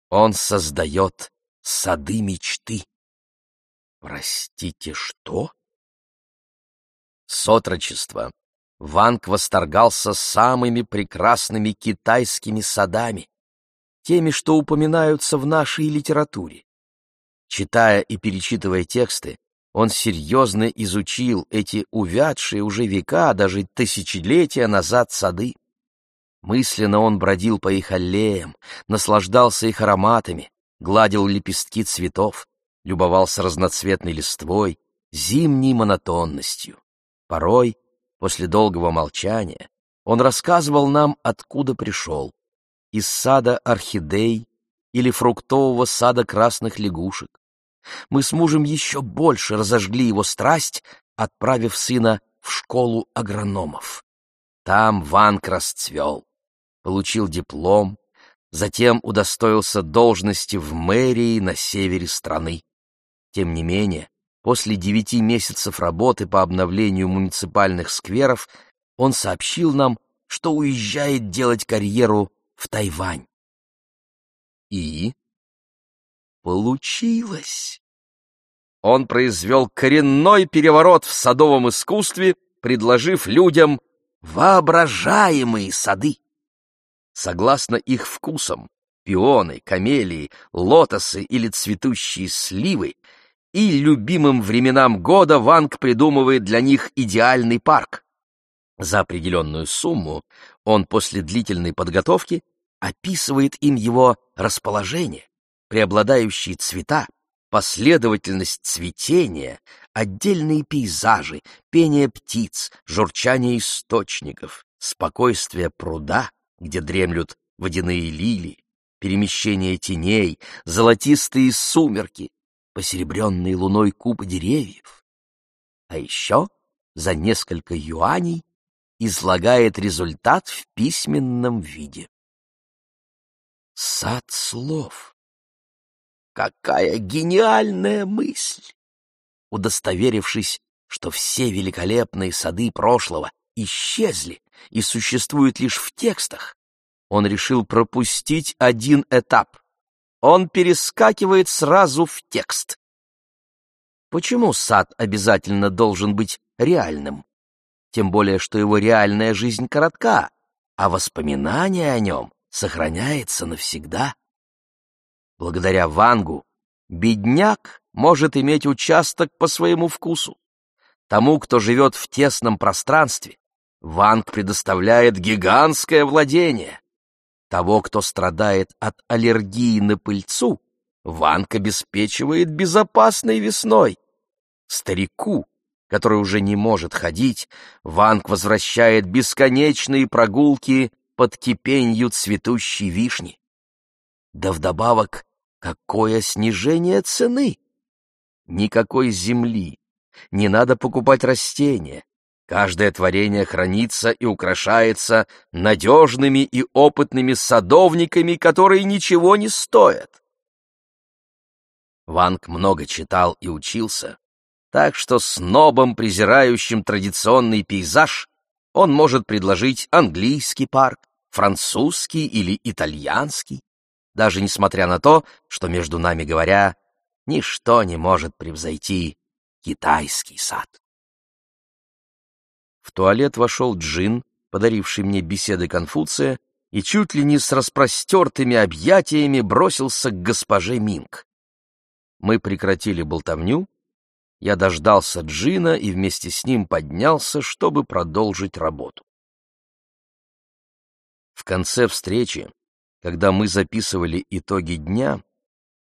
Он создает сады мечты. Простите, что? Сотрочество. Ванг восторгался самыми прекрасными китайскими садами, теми, что упоминаются в нашей литературе. Читая и перечитывая тексты, он серьезно изучил эти увядшие уже века, даже тысячелетия назад сады. Мысленно он бродил по их аллеям, наслаждался их ароматами, гладил лепестки цветов, любовался разноцветной листвой, зимней монотонностью. Порой, после долгого молчания, он рассказывал нам, откуда пришел. Из сада орхидей или фруктового сада красных лягушек. Мы с мужем еще больше разожгли его страсть, отправив сына в школу агрономов. Там Ванк расцвел, получил диплом, затем удостоился должности в мэрии на севере страны. Тем не менее, после девяти месяцев работы по обновлению муниципальных скверов он сообщил нам, что уезжает делать карьеру в Тайвань. И получилось. Он произвел коренной переворот в садовом искусстве, предложив людям воображаемые сады. Согласно их вкусам, пионы, камелии, лотосы или цветущие сливы и любимым временам года Ванг придумывает для них идеальный парк. За определенную сумму он после длительной подготовки описывает им его расположение, преобладающие цвета, последовательность цветения, отдельные пейзажи, пение птиц, журчание источников, спокойствие пруда, где дремлют водяные лилии, перемещение теней, золотистые сумерки, посеребренные луной кубы деревьев. А еще за несколько юаней излагает результат в письменном виде. Сад слов. Какая гениальная мысль! Удостоверившись, что все великолепные сады прошлого исчезли и существуют лишь в текстах, он решил пропустить один этап. Он перескакивает сразу в текст. Почему сад обязательно должен быть реальным? Тем более, что его реальная жизнь коротка, а воспоминание о нем сохраняется навсегда. Благодаря Вангу бедняк может иметь участок по своему вкусу. Тому, кто живет в тесном пространстве, Ванг предоставляет гигантское владение. Того, кто страдает от аллергии на пыльцу, Ванг обеспечивает безопасной весной. Старику, который уже не может ходить, Ванг возвращает бесконечные прогулки под кипенью цветущей вишни. Да вдобавок Какое снижение цены! Никакой земли, не надо покупать растения. Каждое творение хранится и украшается надежными и опытными садовниками, которые ничего не стоят. Ванг много читал и учился, так что снобом, презирающим традиционный пейзаж, он может предложить английский парк, французский или итальянский даже несмотря на то, что, между нами говоря, ничто не может превзойти китайский сад. В туалет вошел Джин, подаривший мне беседы Конфуция, и чуть ли не с распростертыми объятиями бросился к госпоже Минг. Мы прекратили болтовню, я дождался Джина и вместе с ним поднялся, чтобы продолжить работу. В конце встречи когда мы записывали итоги дня,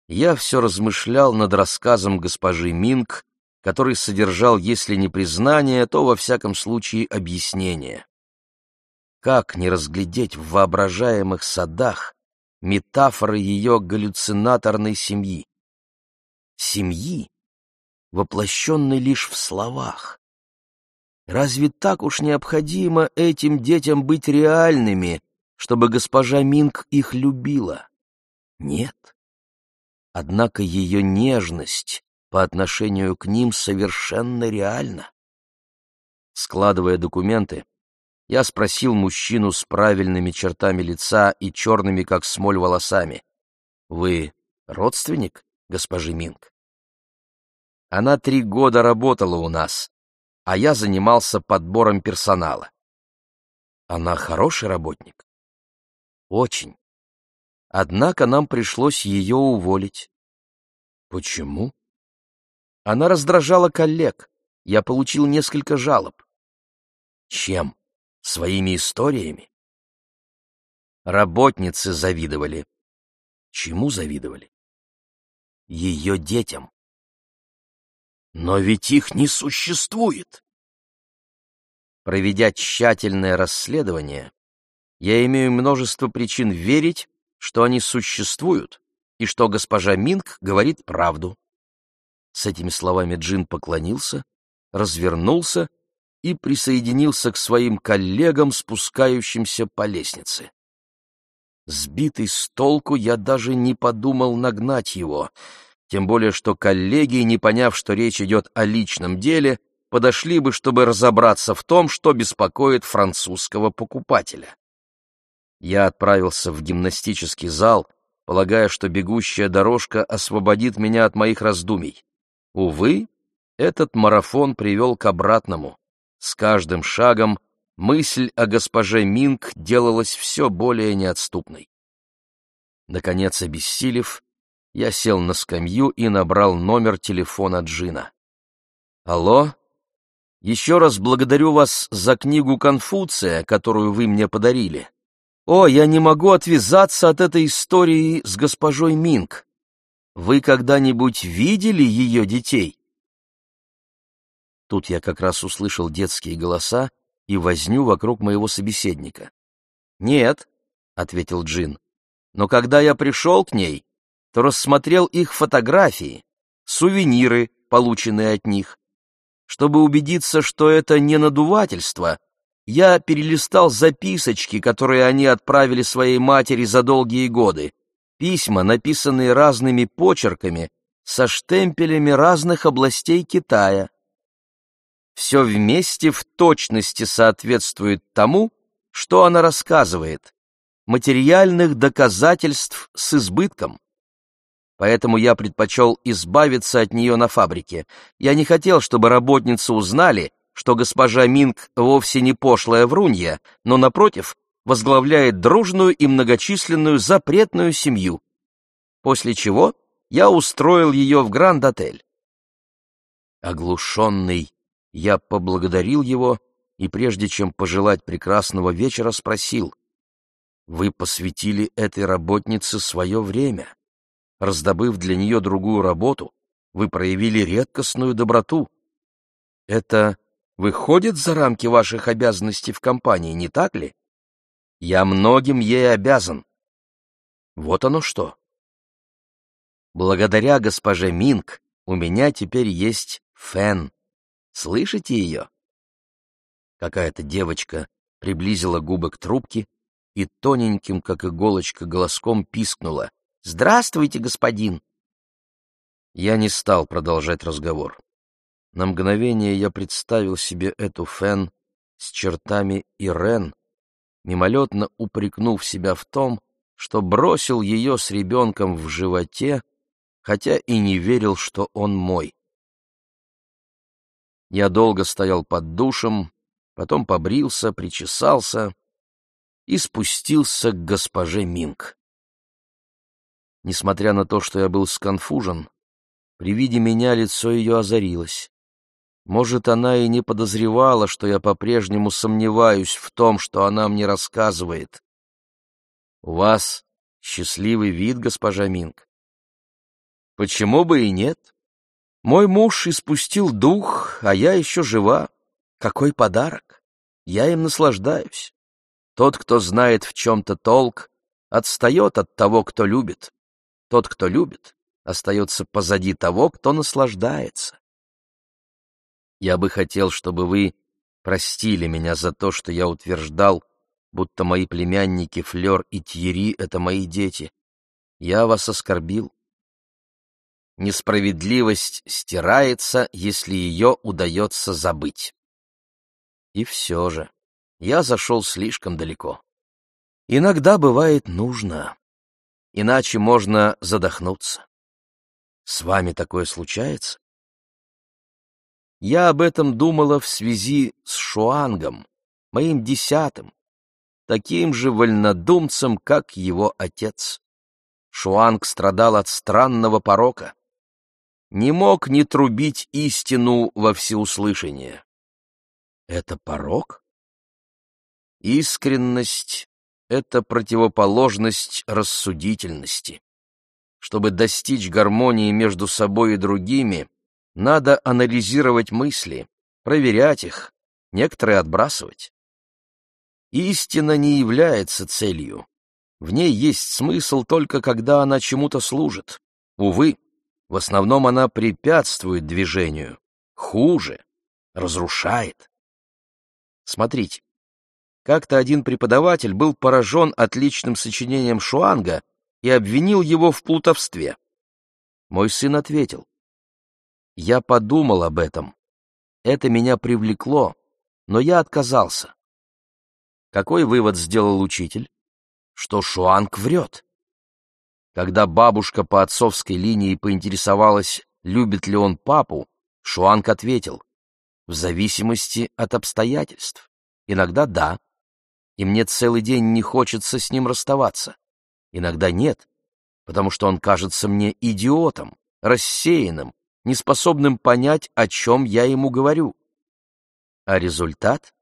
я все размышлял над рассказом госпожи Минг, который содержал, если не признание, то, во всяком случае, объяснение. Как не разглядеть в воображаемых садах метафоры ее галлюцинаторной семьи? Семьи, воплощенной лишь в словах. Разве так уж необходимо этим детям быть реальными, чтобы госпожа Минг их любила. Нет. Однако ее нежность по отношению к ним совершенно реальна. Складывая документы, я спросил мужчину с правильными чертами лица и черными, как смоль, волосами. «Вы родственник госпожи Минг?» Она три года работала у нас, а я занимался подбором персонала. Она хороший работник? Очень. Однако нам пришлось ее уволить. Почему? Она раздражала коллег. Я получил несколько жалоб. Чем? Своими историями? Работницы завидовали. Чему завидовали? Ее детям. Но ведь их не существует. Проведя тщательное расследование, я имею множество причин верить, что они существуют и что госпожа Минг говорит правду. С этими словами Джин поклонился, развернулся и присоединился к своим коллегам, спускающимся по лестнице. Сбитый с толку, я даже не подумал нагнать его, тем более что коллеги, не поняв, что речь идет о личном деле, подошли бы, чтобы разобраться в том, что беспокоит французского покупателя. Я отправился в гимнастический зал, полагая, что бегущая дорожка освободит меня от моих раздумий. Увы, этот марафон привел к обратному. С каждым шагом мысль о госпоже Минг делалась все более неотступной. Наконец, обессилев, я сел на скамью и набрал номер телефона Джина. «Алло? Еще раз благодарю вас за книгу Конфуция, которую вы мне подарили. О, я не могу отвязаться от этой истории с госпожой Минг. Вы когда-нибудь видели ее детей?» Тут я как раз услышал детские голоса и возню вокруг моего собеседника. «Нет», — ответил Джин, — «но когда я пришел к ней, то рассмотрел их фотографии, сувениры, полученные от них. Чтобы убедиться, что это не надувательство, я перелистал записочки, которые они отправили своей матери за долгие годы, письма, написанные разными почерками, со штемпелями разных областей Китая все вместе в точности соответствует тому, что она рассказывает, материальных доказательств с избытком. Поэтому я предпочел избавиться от нее на фабрике. Я не хотел, чтобы работницы узнали, что госпожа Минг вовсе не пошлая врунья, но, напротив, возглавляет дружную и многочисленную запретную семью. После чего я устроил ее в Гранд-отель. Оглушенный я поблагодарил его и, прежде чем пожелать прекрасного вечера, спросил, «Вы посвятили этой работнице свое время. Раздобыв для нее другую работу, вы проявили редкостную доброту. Это выходит за рамки ваших обязанностей в компании, не так ли? Я многим ей обязан. Вот оно что. Благодаря госпоже Минг у меня теперь есть Фен. Слышите ее?» Какая-то девочка приблизила губы к трубке и тоненьким, как иголочка, голоском пискнула. «Здравствуйте, господин!» Я не стал продолжать разговор. На мгновение я представил себе эту Фен с чертами Ирен, мимолетно упрекнув себя в том, что бросил ее с ребенком в животе, хотя и не верил, что он мой. Я долго стоял под душем, потом побрился, причесался и спустился к госпоже Минг. Несмотря на то, что я был сконфужен, при виде меня лицо ее озарилось. Может, она и не подозревала, что я по-прежнему сомневаюсь в том, что она мне рассказывает. «У вас счастливый вид, госпожа Минг». «Почему бы и нет?» Мой муж испустил дух, а я еще жива. Какой подарок! Я им наслаждаюсь. Тот, кто знает в чем-то толк, отстает от того, кто любит. Тот, кто любит, остается позади того, кто наслаждается. Я бы хотел, чтобы вы простили меня за то, что я утверждал, будто мои племянники Флёр и Тьери — это мои дети. Я вас оскорбил. Несправедливость стирается, если ее удается забыть. И все же. я зашел слишком далеко. Иногда бывает нужно, иначе можно задохнуться. С вами такое случается? Я об этом думала в связи с Шуангом, моим десятым, таким же вольнодумцем, как его отец. Шуанг страдал от странного порока. Не мог не трубить истину во всеуслышание. Это порок? Искренность — это противоположность рассудительности. Чтобы достичь гармонии между собой и другими, надо анализировать мысли, проверять их, некоторые отбрасывать. Истина не является целью. В ней есть смысл только когда она чему-то служит. Увы, в основном она препятствует движению. Хуже, разрушает. Смотрите, как-то один преподаватель был поражен отличным сочинением Шуанга и обвинил его в плутовстве. Мой сын ответил, «Я подумал об этом. Это меня привлекло, но я отказался. Какой вывод сделал учитель? Что Шуанг врет. Когда бабушка по отцовской линии поинтересовалась, любит ли он папу, Шуанг ответил, в зависимости от обстоятельств. Иногда да, и мне целый день не хочется с ним расставаться. Иногда нет, потому что он кажется мне идиотом, рассеянным, неспособным понять, о чем я ему говорю. А результат?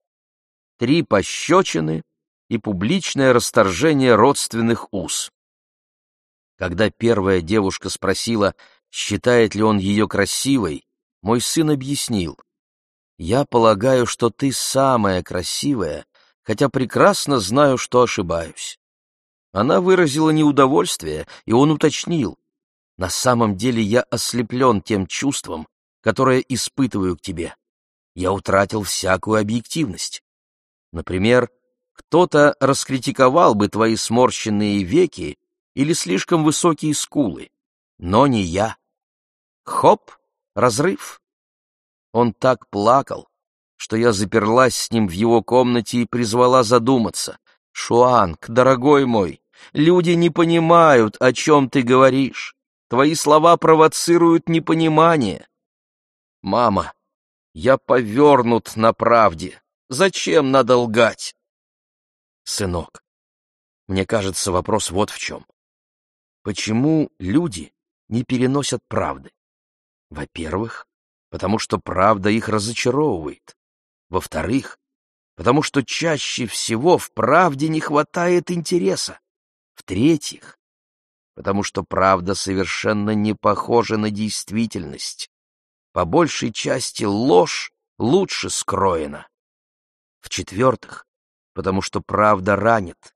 Три пощечины и публичное расторжение родственных уз. Когда первая девушка спросила, считает ли он ее красивой, мой сын объяснил. «Я полагаю, что ты самая красивая, хотя прекрасно знаю, что ошибаюсь». Она выразила неудовольствие, и он уточнил. «На самом деле я ослеплен тем чувством, которое испытываю к тебе. Я утратил всякую объективность. Например, кто-то раскритиковал бы твои сморщенные веки или слишком высокие скулы, но не я. Хоп, разрыв. Он так плакал, что я заперлась с ним в его комнате и призвала задуматься. «Шуанг, дорогой мой, люди не понимают, о чем ты говоришь. Твои слова провоцируют непонимание». «Мама, я повернут на правде. Зачем надо лгать?» «Сынок, мне кажется, вопрос вот в чем. Почему люди не переносят правды? Во-первых, потому что правда их разочаровывает. Во-вторых, потому что чаще всего в правде не хватает интереса. В-третьих, потому что правда совершенно не похожа на действительность. По большей части ложь лучше скроена. В-четвертых, потому что правда ранит.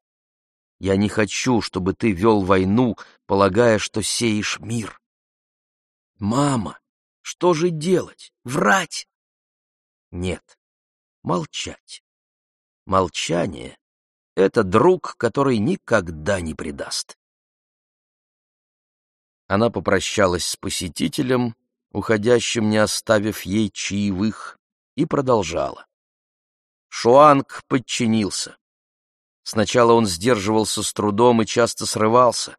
Я не хочу, чтобы ты вел войну, полагая, что сеешь мир. Мама, что же делать? Врать? Нет, молчать. Молчание — это друг, который никогда не предаст. Она попрощалась с посетителем, уходящим, не оставив ей чаевых, и продолжала. Шуанг подчинился. Сначала он сдерживался с трудом и часто срывался.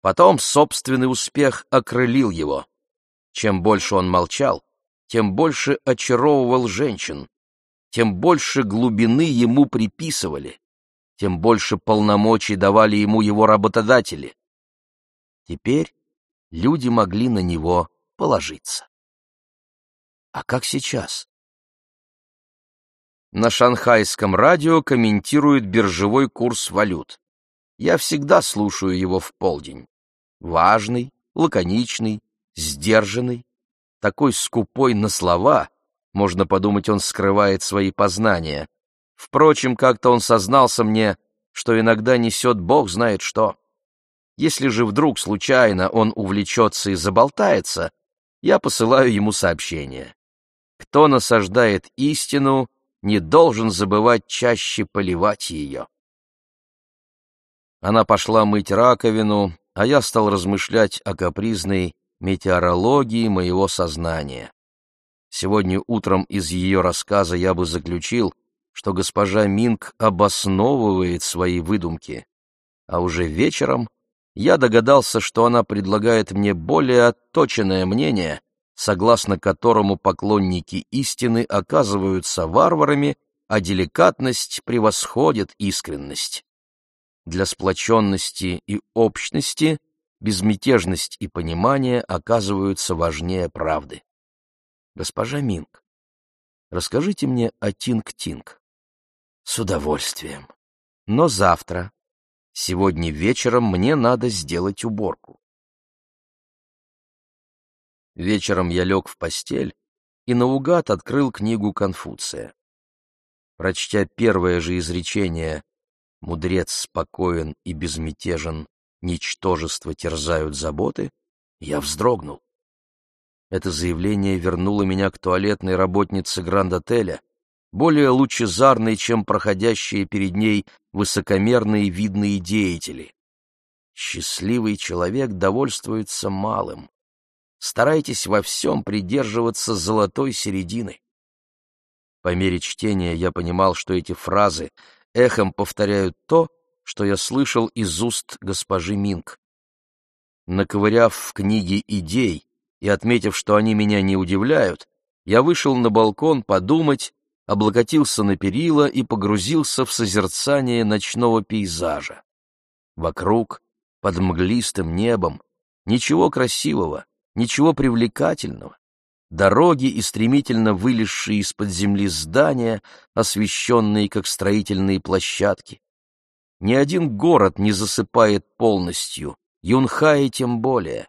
Потом собственный успех окрылил его. Чем больше он молчал, тем больше очаровывал женщин, тем больше глубины ему приписывали, тем больше полномочий давали ему его работодатели. Теперь люди могли на него положиться. А как сейчас? На шанхайском радио комментирует биржевой курс валют. Я всегда слушаю его в полдень. Важный, лаконичный, сдержанный, такой скупой на слова, можно подумать, он скрывает свои познания. Впрочем, как-то он сознался мне, что иногда несет бог знает что. Если же вдруг случайно он увлечется и заболтается, я посылаю ему сообщение. Кто насаждает истину, не должен забывать чаще поливать ее. Она пошла мыть раковину, а я стал размышлять о капризной метеорологии моего сознания. Сегодня утром из ее рассказа я бы заключил, что госпожа Минг обосновывает свои выдумки, а уже вечером я догадался, что она предлагает мне более отточенное мнение, согласно которому поклонники истины оказываются варварами, а деликатность превосходит искренность. Для сплоченности и общности безмятежность и понимание оказываются важнее правды. Госпожа Минг, расскажите мне о Тинг-Тинг. С удовольствием. Но завтра. Сегодня вечером мне надо сделать уборку. Вечером я лег в постель и наугад открыл книгу Конфуция. Прочтя первое же изречение «Мудрец спокоен и безмятежен, ничтожество терзают заботы», я вздрогнул. Это заявление вернуло меня к туалетной работнице Гранд-отеля, более лучезарной, чем проходящие перед ней высокомерные видные деятели. Счастливый человек довольствуется малым. Старайтесь во всем придерживаться золотой середины. По мере чтения я понимал, что эти фразы эхом повторяют то, что я слышал из уст госпожи Минг. Наковыряв в книге идей и отметив, что они меня не удивляют, я вышел на балкон подумать, облокотился на перила и погрузился в созерцание ночного пейзажа. Вокруг, под мглистым небом, ничего красивого, ничего привлекательного. Дороги и стремительно вылезшие из-под земли здания, освещенные как строительные площадки. Ни один город не засыпает полностью, Юнхай тем более.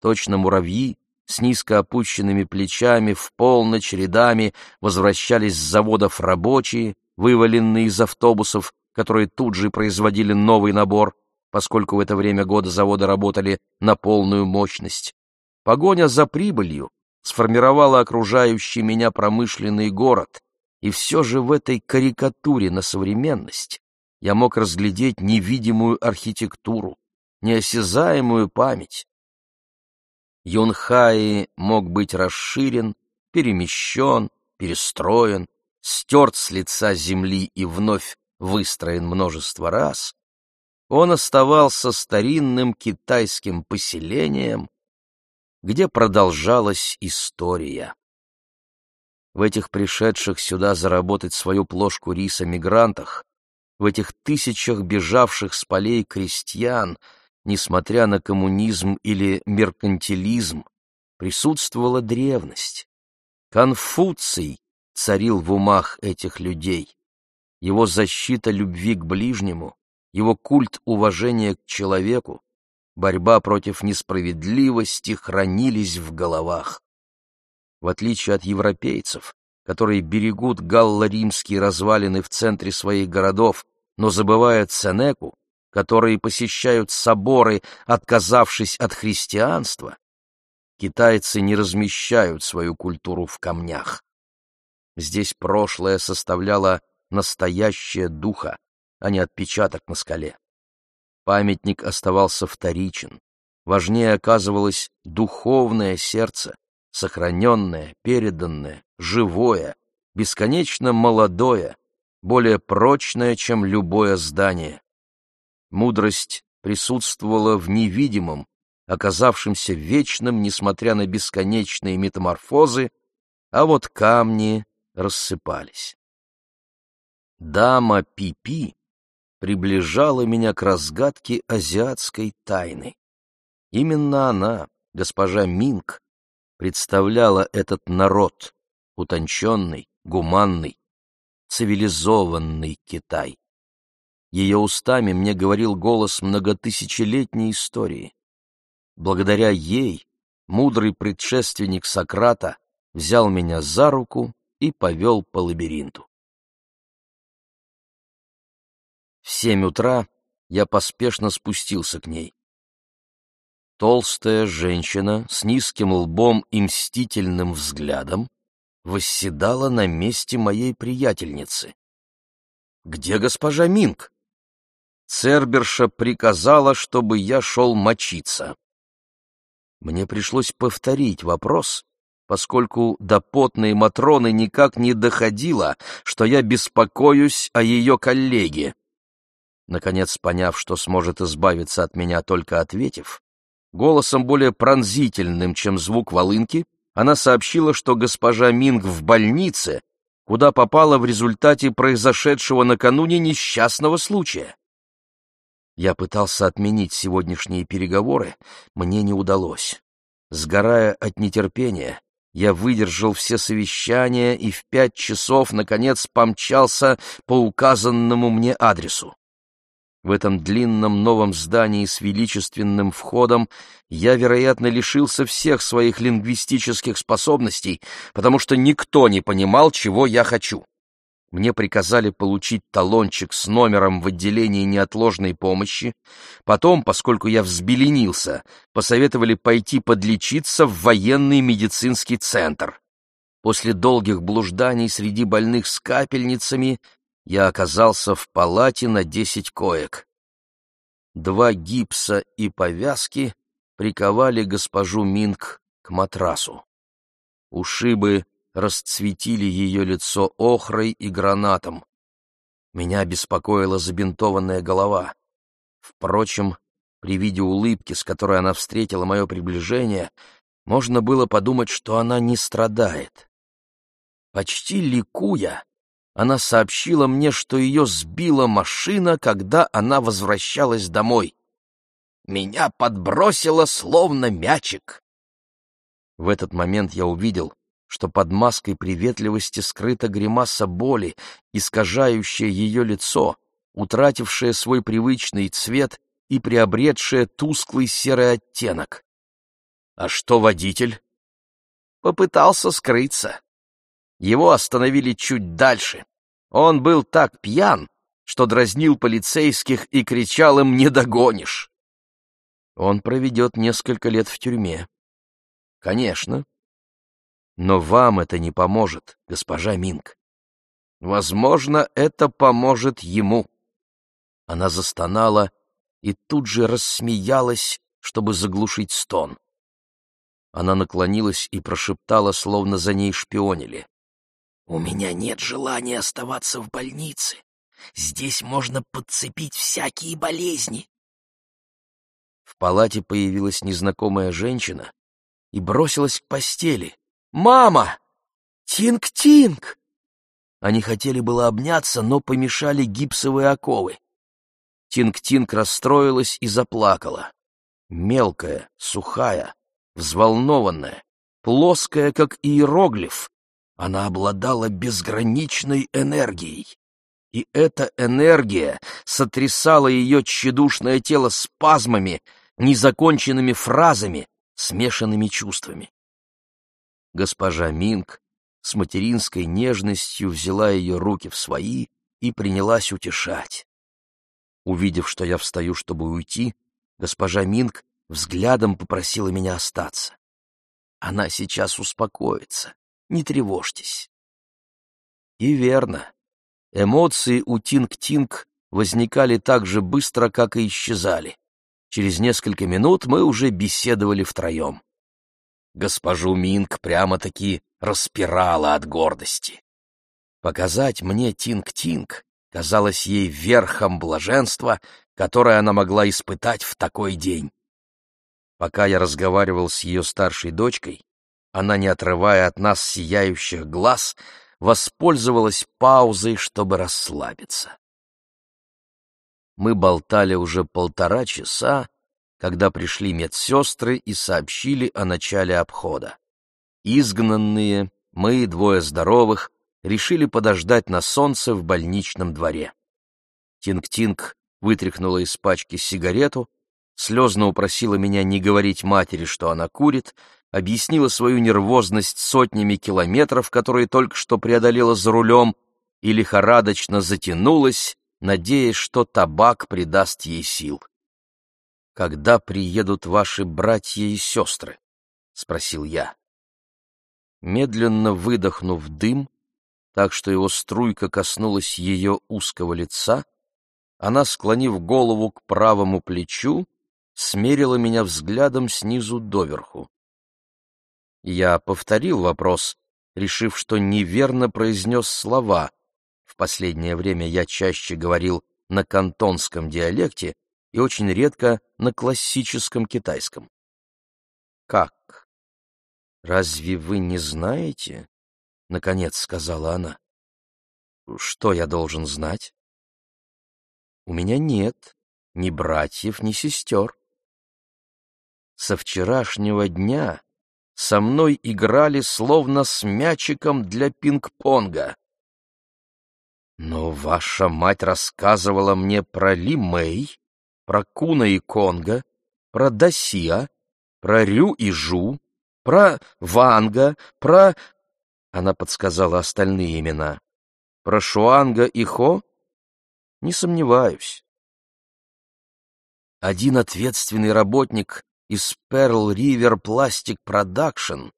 Точно муравьи с низко опущенными плечами в полночь рядами возвращались с заводов рабочие, вываленные из автобусов, которые тут же производили новый набор, поскольку в это время года заводы работали на полную мощность. Погоня за прибылью сформировала окружающий меня промышленный город, и все же в этой карикатуре на современность я мог разглядеть невидимую архитектуру, неосязаемую память, Юнхаи мог быть расширен, перемещен, перестроен, стерт с лица земли и вновь выстроен множество раз, он оставался старинным китайским поселением, где продолжалась история. В этих пришедших сюда заработать свою плошку риса мигрантах, в этих тысячах бежавших с полей крестьян — несмотря на коммунизм или меркантилизм, присутствовала древность. Конфуций царил в умах этих людей. Его защита любви к ближнему, его культ уважения к человеку, борьба против несправедливости хранились в головах. В отличие от европейцев, которые берегут галло-римские развалины в центре своих городов, но забывают Сенеку, которые посещают соборы, отказавшись от христианства, китайцы не размещают свою культуру в камнях. Здесь прошлое составляло настоящее духа, а не отпечаток на скале. Памятник оставался вторичен. Важнее оказывалось духовное сердце, сохраненное, переданное, живое, бесконечно молодое, более прочное, чем любое здание. Мудрость присутствовала в невидимом, оказавшемся вечным, несмотря на бесконечные метаморфозы, а вот камни рассыпались. Дама Пипи приближала меня к разгадке азиатской тайны. Именно она, госпожа Минг, представляла этот народ, утонченный, гуманный, цивилизованный Китай. Ее устами мне говорил голос многотысячелетней истории. Благодаря ей мудрый предшественник Сократа взял меня за руку и повел по лабиринту. В семь утра я поспешно спустился к ней. Толстая женщина с низким лбом и мстительным взглядом восседала на месте моей приятельницы. «Где госпожа Минг?» Церберша приказала, чтобы я шел мочиться. Мне пришлось повторить вопрос, поскольку до потной Матроны никак не доходило, что я беспокоюсь о ее коллеге. Наконец, поняв, что сможет избавиться от меня только ответив, голосом более пронзительным, чем звук волынки, она сообщила, что госпожа Минг в больнице, куда попала в результате произошедшего накануне несчастного случая. Я пытался отменить сегодняшние переговоры, мне не удалось. Сгорая от нетерпения, я выдержал все совещания и в пять часов, наконец, помчался по указанному мне адресу. В этом длинном новом здании с величественным входом я, вероятно, лишился всех своих лингвистических способностей, потому что никто не понимал, чего я хочу. Мне приказали получить талончик с номером в отделении неотложной помощи. Потом, поскольку я взбеленился, посоветовали пойти подлечиться в военный медицинский центр. После долгих блужданий среди больных с капельницами я оказался в палате на десять коек. Два гипса и повязки приковали госпожу Минг к матрасу. Ушибы расцветили ее лицо охрой и гранатом. Меня беспокоила забинтованная голова. Впрочем, при виде улыбки, с которой она встретила мое приближение, можно было подумать, что она не страдает. Почти ликуя, она сообщила мне, что ее сбила машина, когда она возвращалась домой. Меня подбросило словно мячик. В этот момент я увидел, что под маской приветливости скрыта гримаса боли, искажающая ее лицо, утратившая свой привычный цвет и приобретшая тусклый серый оттенок. А что водитель? Попытался скрыться. Его остановили чуть дальше. Он был так пьян, что дразнил полицейских и кричал им «не догонишь». Он проведет несколько лет в тюрьме. Конечно. Но вам это не поможет, госпожа Минг. Возможно, это поможет ему. Она застонала и тут же рассмеялась, чтобы заглушить стон. Она наклонилась и прошептала, словно за ней шпионили. У меня нет желания оставаться в больнице. Здесь можно подцепить всякие болезни. В палате появилась незнакомая женщина и бросилась к постели. «Мама! Тинг-тинг!» Они хотели было обняться, но помешали гипсовые оковы. Тинг-тинг расстроилась и заплакала. Мелкая, сухая, взволнованная, плоская, как иероглиф, она обладала безграничной энергией, и эта энергия сотрясала ее тщедушное тело спазмами, незаконченными фразами, смешанными чувствами. Госпожа Минг с материнской нежностью взяла ее руки в свои и принялась утешать. Увидев, что я встаю, чтобы уйти, госпожа Минг взглядом попросила меня остаться. Она сейчас успокоится, не тревожьтесь. И верно. Эмоции у Тинг-Тинг возникали так же быстро, как и исчезали. Через несколько минут мы уже беседовали втроем. Госпожу Минг прямо-таки распирала от гордости. Показать мне Тинг-Тинг казалось ей верхом блаженства, которое она могла испытать в такой день. Пока я разговаривал с ее старшей дочкой, она, не отрывая от нас сияющих глаз, воспользовалась паузой, чтобы расслабиться. Мы болтали уже полтора часа, когда пришли медсестры и сообщили о начале обхода. Изгнанные, мы, двое здоровых, решили подождать на солнце в больничном дворе. Тинг-Тинг вытряхнула из пачки сигарету, слезно упросила меня не говорить матери, что она курит, объяснила свою нервозность сотнями километров, которые только что преодолела за рулем, и лихорадочно затянулась, надеясь, что табак придаст ей сил. «Когда приедут ваши братья и сестры?» — спросил я. Медленно выдохнув дым, так что его струйка коснулась ее узкого лица, она, склонив голову к правому плечу, смерила меня взглядом снизу доверху. Я повторил вопрос, решив, что неверно произнес слова. В последнее время я чаще говорил на кантонском диалекте и очень редко на классическом китайском. «Как? Разве вы не знаете?» — наконец сказала она. «Что я должен знать?» «У меня нет ни братьев, ни сестер. Со вчерашнего дня со мной играли словно с мячиком для пинг-понга. Но ваша мать рассказывала мне про Ли Мэй, про Куна и Конга, про Дасия, про Рю и Жу, про Ванга, про... Она подсказала остальные имена. Про Шуанга и Хо? Не сомневаюсь. Один ответственный работник из Pearl River Plastic Production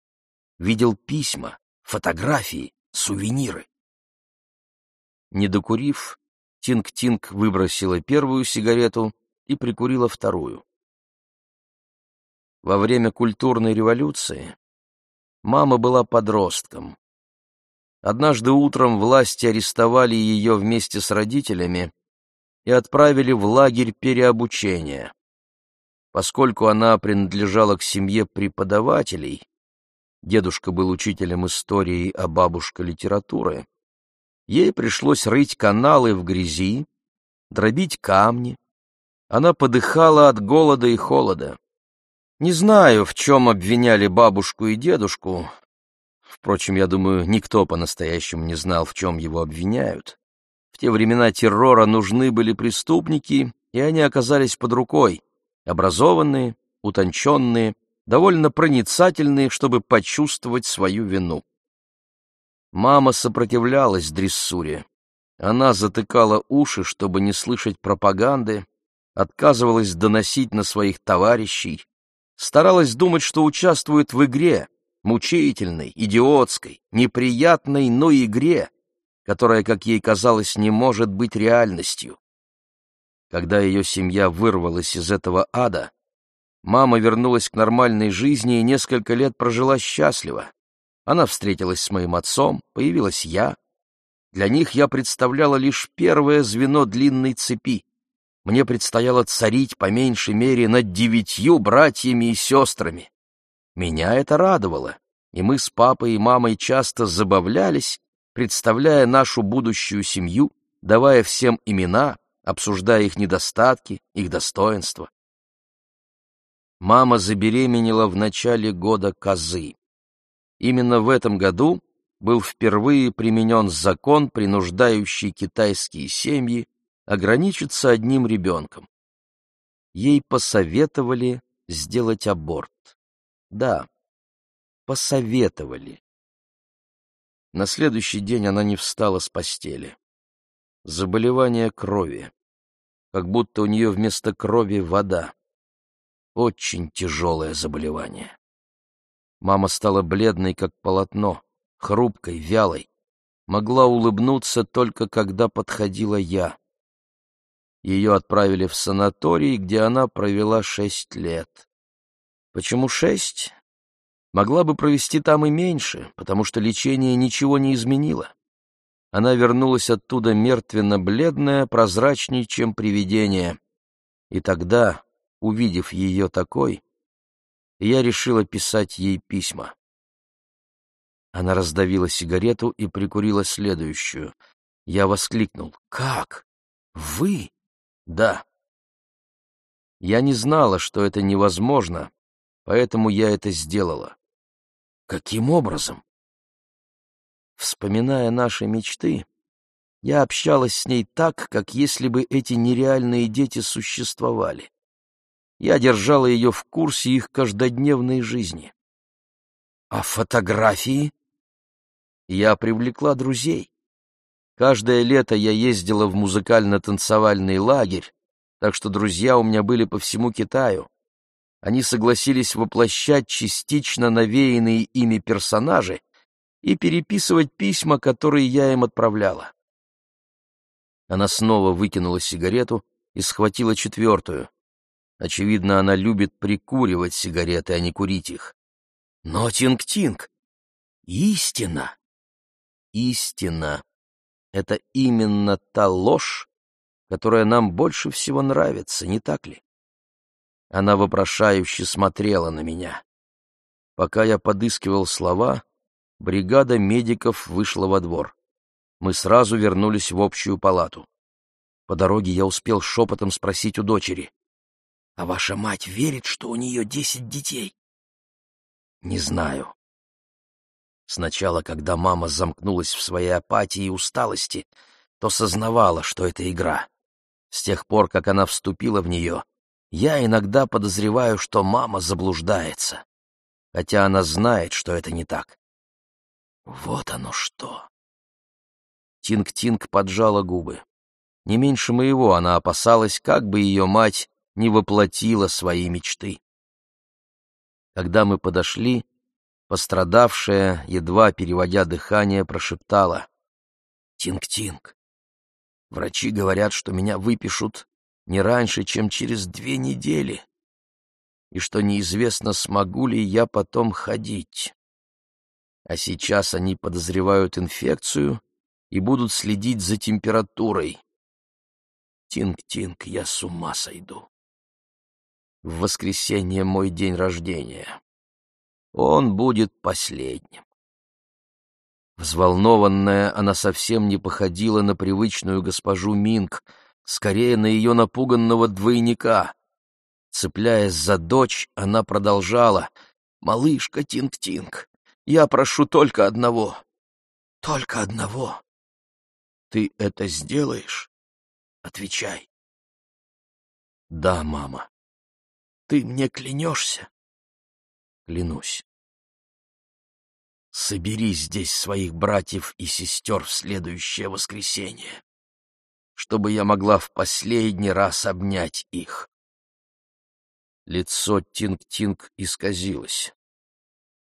видел письма, фотографии, сувениры. Не докурив, Тинг-Тинг выбросила первую сигарету и прикурила вторую. Во время культурной революции мама была подростком. Однажды утром власти арестовали ее вместе с родителями и отправили в лагерь переобучения. Поскольку она принадлежала к семье преподавателей, дедушка был учителем истории, а бабушка — литературы, ей пришлось рыть каналы в грязи, дробить камни. Она подыхала от голода и холода. Не знаю, в чем обвиняли бабушку и дедушку. Впрочем, я думаю, никто по-настоящему не знал, в чем его обвиняют. В те времена террора нужны были преступники, и они оказались под рукой образованные, утонченные, довольно проницательные, чтобы почувствовать свою вину. Мама сопротивлялась дрессуре. Она затыкала уши, чтобы не слышать пропаганды, отказывалась доносить на своих товарищей, старалась думать, что участвует в игре, мучительной, идиотской, неприятной, но игре, которая, как ей казалось, не может быть реальностью. Когда ее семья вырвалась из этого ада, мама вернулась к нормальной жизни и несколько лет прожила счастливо. Она встретилась с моим отцом, появилась я. Для них я представляла лишь первое звено длинной цепи. Мне предстояло царить по меньшей мере над девятью братьями и сестрами. Меня это радовало, и мы с папой и мамой часто забавлялись, представляя нашу будущую семью, давая всем имена, обсуждая их недостатки, их достоинства. Мама забеременела в начале года козы. Именно в этом году был впервые применен закон, принуждающий китайские семьи ограничиться одним ребенком. Ей посоветовали сделать аборт. Да, посоветовали. На следующий день она не встала с постели. Заболевание крови как будто у нее вместо крови вода. Очень тяжелое заболевание. Мама стала бледной, как полотно, хрупкой, вялой. Могла улыбнуться только когда подходила я. Ее отправили в санаторий, где она провела шесть лет. Почему шесть? Могла бы провести там и меньше, потому что лечение ничего не изменило она вернулась оттуда мертвенно-бледная, прозрачней, чем привидение. И тогда, увидев ее такой, я решила писать ей письма. Она раздавила сигарету и прикурила следующую. Я воскликнул. «Как? Вы?» «Да». Я не знала, что это невозможно, поэтому я это сделала. «Каким образом?» Вспоминая наши мечты, я общалась с ней так, как если бы эти нереальные дети существовали. Я держала ее в курсе их каждодневной жизни. А фотографии? Я привлекла друзей. Каждое лето я ездила в музыкально-танцевальный лагерь, так что друзья у меня были по всему Китаю. Они согласились воплощать частично навеянные ими персонажи и переписывать письма, которые я им отправляла. Она снова выкинула сигарету и схватила четвертую. Очевидно, она любит прикуривать сигареты, а не курить их. Но, Тинг-Тинг, истина, истина — это именно та ложь, которая нам больше всего нравится, не так ли? Она вопрошающе смотрела на меня. Пока я подыскивал слова, бригада медиков вышла во двор. Мы сразу вернулись в общую палату. По дороге я успел шепотом спросить у дочери. «А ваша мать верит, что у нее десять детей?» «Не знаю». Сначала, когда мама замкнулась в своей апатии и усталости, то сознавала, что это игра. С тех пор, как она вступила в нее, я иногда подозреваю, что мама заблуждается, хотя она знает, что это не так. Вот оно что! Тинг-Тинг поджала губы. Не меньше моего она опасалась, как бы ее мать не воплотила свои мечты. Когда мы подошли, пострадавшая, едва переводя дыхание, прошептала. «Тинг-Тинг, врачи говорят, что меня выпишут не раньше, чем через две недели, и что неизвестно, смогу ли я потом ходить. А сейчас они подозревают инфекцию и будут следить за температурой. Тинг-тинг, я с ума сойду. В воскресенье мой день рождения. Он будет последним. Взволнованная, она совсем не походила на привычную госпожу Минг, скорее на ее напуганного двойника. Цепляясь за дочь, она продолжала. «Малышка Тинг-Тинг, я прошу только одного. Только одного. Ты это сделаешь? Отвечай. Да, мама. Ты мне клянешься? Клянусь. Собери здесь своих братьев и сестер в следующее воскресенье, чтобы я могла в последний раз обнять их. Лицо Тинг-Тинг исказилось.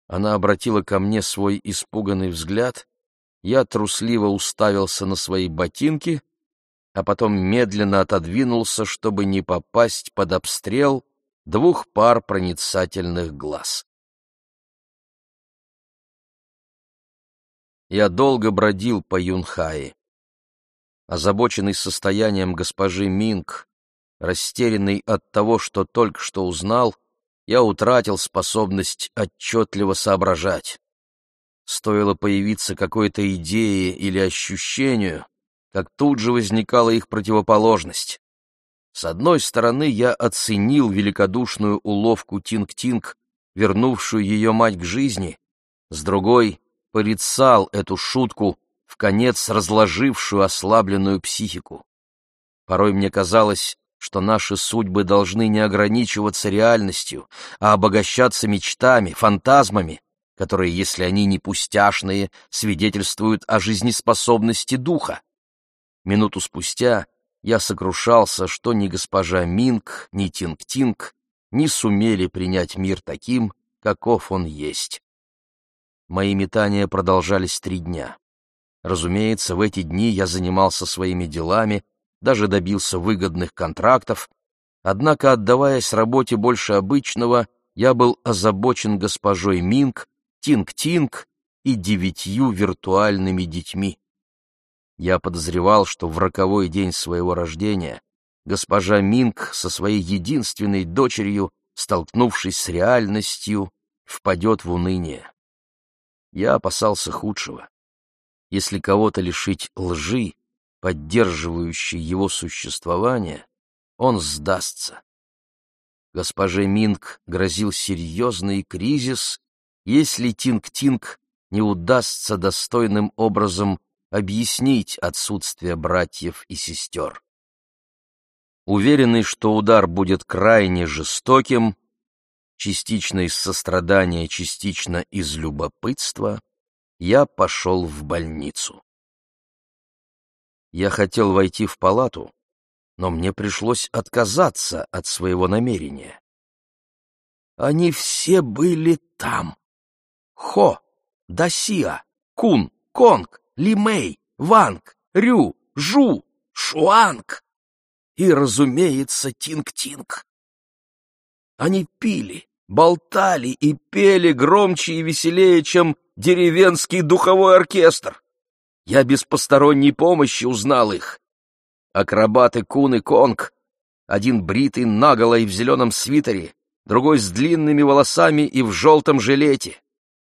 Она обратила ко мне свой испуганный взгляд, я трусливо уставился на свои ботинки, а потом медленно отодвинулся, чтобы не попасть под обстрел двух пар проницательных глаз. Я долго бродил по Юнхае. Озабоченный состоянием госпожи Минг, растерянный от того, что только что узнал, я утратил способность отчетливо соображать. Стоило появиться какой-то идее или ощущению, как тут же возникала их противоположность. С одной стороны, я оценил великодушную уловку Тинг-Тинг, вернувшую ее мать к жизни, с другой — порицал эту шутку, вконец разложившую ослабленную психику. Порой мне казалось, что наши судьбы должны не ограничиваться реальностью, а обогащаться мечтами, фантазмами, которые, если они не пустяшные, свидетельствуют о жизнеспособности духа. Минуту спустя я сокрушался, что ни госпожа Минг, ни Тинг-Тинг не сумели принять мир таким, каков он есть. Мои метания продолжались три дня. Разумеется, в эти дни я занимался своими делами, даже добился выгодных контрактов, однако, отдаваясь работе больше обычного, я был озабочен госпожой Минг, Тинг-Тинг и девятью виртуальными детьми. Я подозревал, что в роковой день своего рождения госпожа Минг со своей единственной дочерью, столкнувшись с реальностью, впадет в уныние. Я опасался худшего. Если кого-то лишить лжи, поддерживающей его существование, он сдастся. Госпоже Минг грозил серьезный кризис, если Тинг-Тинг не удастся достойным образом объяснить отсутствие братьев и сестер. Уверенный, что удар будет крайне жестоким, частично из сострадания, частично из любопытства, я пошел в больницу. Я хотел войти в палату, но мне пришлось отказаться от своего намерения. Они все были там. Хо, Дасиа, Кун, Конг, Лимей, Ванг, Рю, Жу, Шуанг и, разумеется, Тинг-Тинг. Они пили, болтали и пели громче и веселее, чем деревенский духовой оркестр. Я без посторонней помощи узнал их. Акробаты Кун и Конг, один бритый наголо и в зеленом свитере, другой с длинными волосами и в желтом жилете.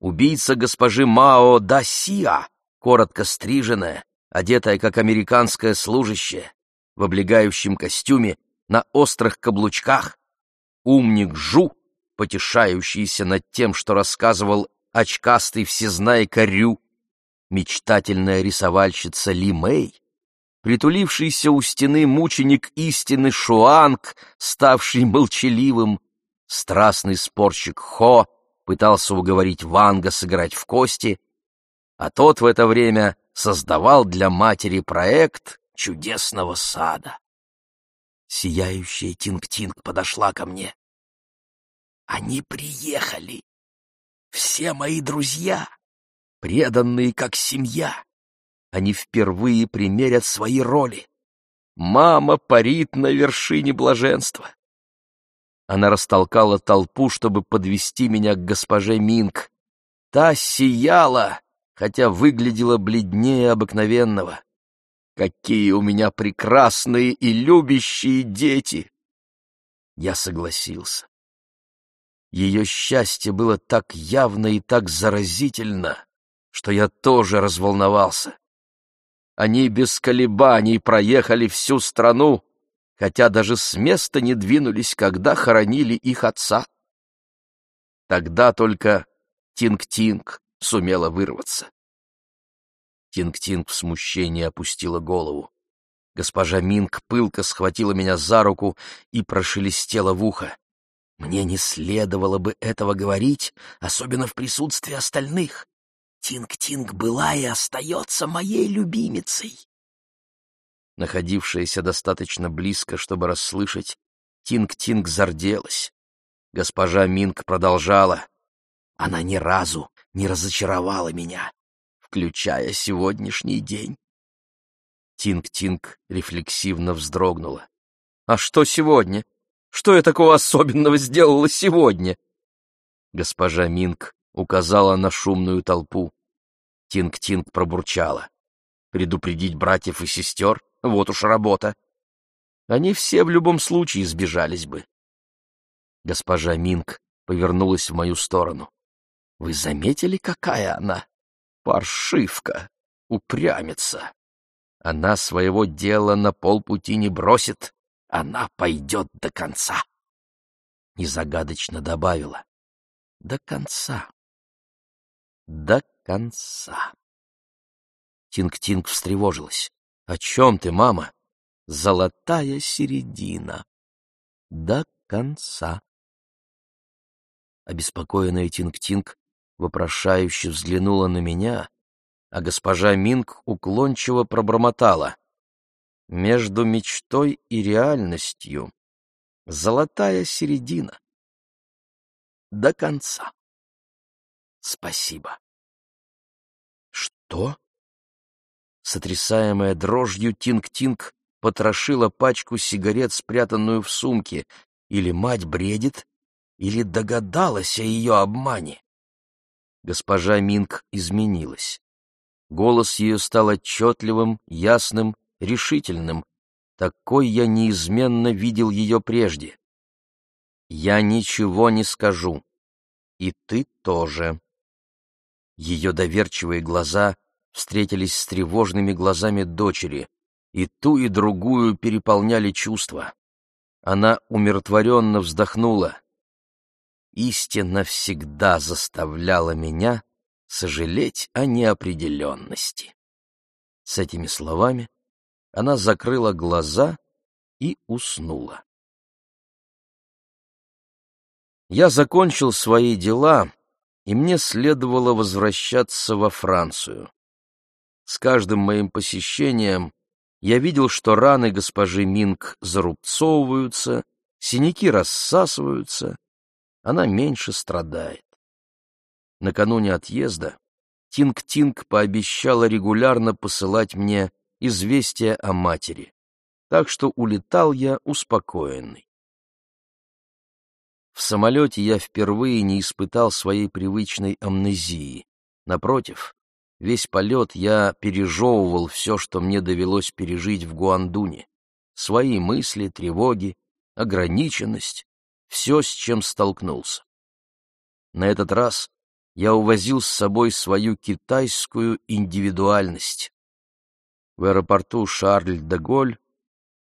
Убийца госпожи Мао Дасиа, коротко стриженная, одетая как американская служащая, в облегающем костюме, на острых каблучках. Умник Жу, потешающийся над тем, что рассказывал очкастый всезнайка Рю, мечтательная рисовальщица Ли Мэй, притулившийся у стены мученик истины Шуанг, ставший молчаливым, страстный спорщик Хо пытался уговорить Ванга сыграть в кости, а тот в это время создавал для матери проект чудесного сада. Сияющая Тинг-Тинг подошла ко мне. Они приехали. Все мои друзья, преданные как семья. Они впервые примерят свои роли. Мама парит на вершине блаженства. Она растолкала толпу, чтобы подвести меня к госпоже Минг. Та сияла, хотя выглядела бледнее обыкновенного. Какие у меня прекрасные и любящие дети! Я согласился. Ее счастье было так явно и так заразительно, что я тоже разволновался. Они без колебаний проехали всю страну, хотя даже с места не двинулись, когда хоронили их отца. Тогда только Тинг-Тинг сумела вырваться. Тинг-Тинг в смущении опустила голову. Госпожа Минг пылко схватила меня за руку и прошелестела в ухо. Мне не следовало бы этого говорить, особенно в присутствии остальных. Тинг-Тинг была и остается моей любимицей. Находившаяся достаточно близко, чтобы расслышать, Тинг-Тинг зарделась. Госпожа Минг продолжала. Она ни разу не разочаровала меня, включая сегодняшний день. Тинг-Тинг рефлексивно вздрогнула. «А что сегодня? Что я такого особенного сделала сегодня?» Госпожа Минг указала на шумную толпу. Тинг-Тинг пробурчала. «Предупредить братьев и сестер? Вот уж работа. Они все в любом случае сбежались бы». Госпожа Минг повернулась в мою сторону. «Вы заметили, какая она? Паршивка, упрямится. Она своего дела на полпути не бросит, она пойдет до конца». И загадочно добавила. «До конца» до конца. Тинг-Тинг встревожилась. «О чем ты, мама?» «Золотая середина. До конца». Обеспокоенная Тинг-Тинг вопрошающе взглянула на меня, а госпожа Минг уклончиво пробормотала. «Между мечтой и реальностью золотая середина. До конца». Спасибо. Что? Сотрясаемая дрожью Тинг-Тинг потрошила пачку сигарет, спрятанную в сумке. Или мать бредит, или догадалась о ее обмане. Госпожа Минг изменилась. Голос ее стал отчетливым, ясным, решительным. Такой я неизменно видел ее прежде. «Я ничего не скажу. И ты тоже», ее доверчивые глаза встретились с тревожными глазами дочери, и ту и другую переполняли чувства. Она умиротворенно вздохнула. Истина всегда заставляла меня сожалеть о неопределенности. С этими словами она закрыла глаза и уснула. Я закончил свои дела и мне следовало возвращаться во Францию. С каждым моим посещением я видел, что раны госпожи Минг зарубцовываются, синяки рассасываются, она меньше страдает. Накануне отъезда Тинг-Тинг пообещала регулярно посылать мне известия о матери, так что улетал я успокоенный. В самолете я впервые не испытал своей привычной амнезии. Напротив, весь полет я пережевывал все, что мне довелось пережить в Гуандуне. Свои мысли, тревоги, ограниченность, все, с чем столкнулся. На этот раз я увозил с собой свою китайскую индивидуальность. В аэропорту Шарль-де-Голь,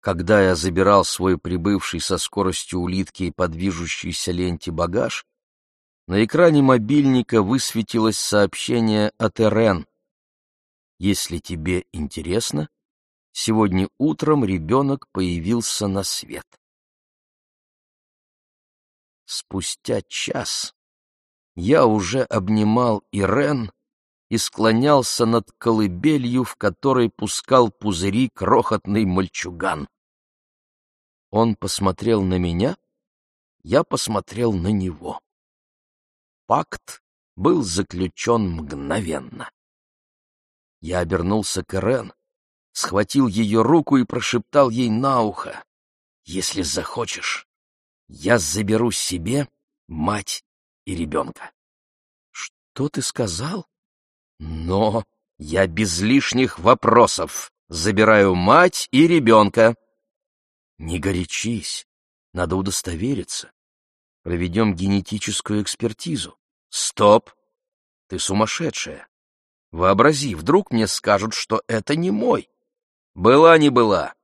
когда я забирал свой прибывший со скоростью улитки по движущейся ленте багаж, на экране мобильника высветилось сообщение от Эрен. «Если тебе интересно, сегодня утром ребенок появился на свет». Спустя час я уже обнимал Ирен и склонялся над колыбелью, в которой пускал пузыри крохотный мальчуган. Он посмотрел на меня, я посмотрел на него. Пакт был заключен мгновенно. Я обернулся к Ирен, схватил ее руку и прошептал ей на ухо, «Если захочешь, я заберу себе мать и ребенка. Что ты сказал? Но я без лишних вопросов забираю мать и ребенка. Не горячись, надо удостовериться. Проведем генетическую экспертизу. Стоп! Ты сумасшедшая. Вообрази, вдруг мне скажут, что это не мой. Была не была.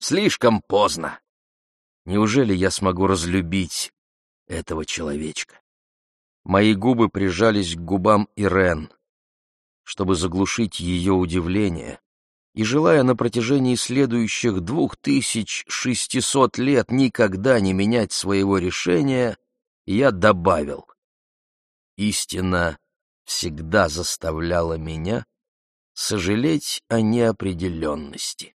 Слишком поздно. Неужели я смогу разлюбить этого человечка? Мои губы прижались к губам Ирен, чтобы заглушить ее удивление, и, желая на протяжении следующих двух тысяч шестисот лет никогда не менять своего решения, я добавил. Истина всегда заставляла меня сожалеть о неопределенности.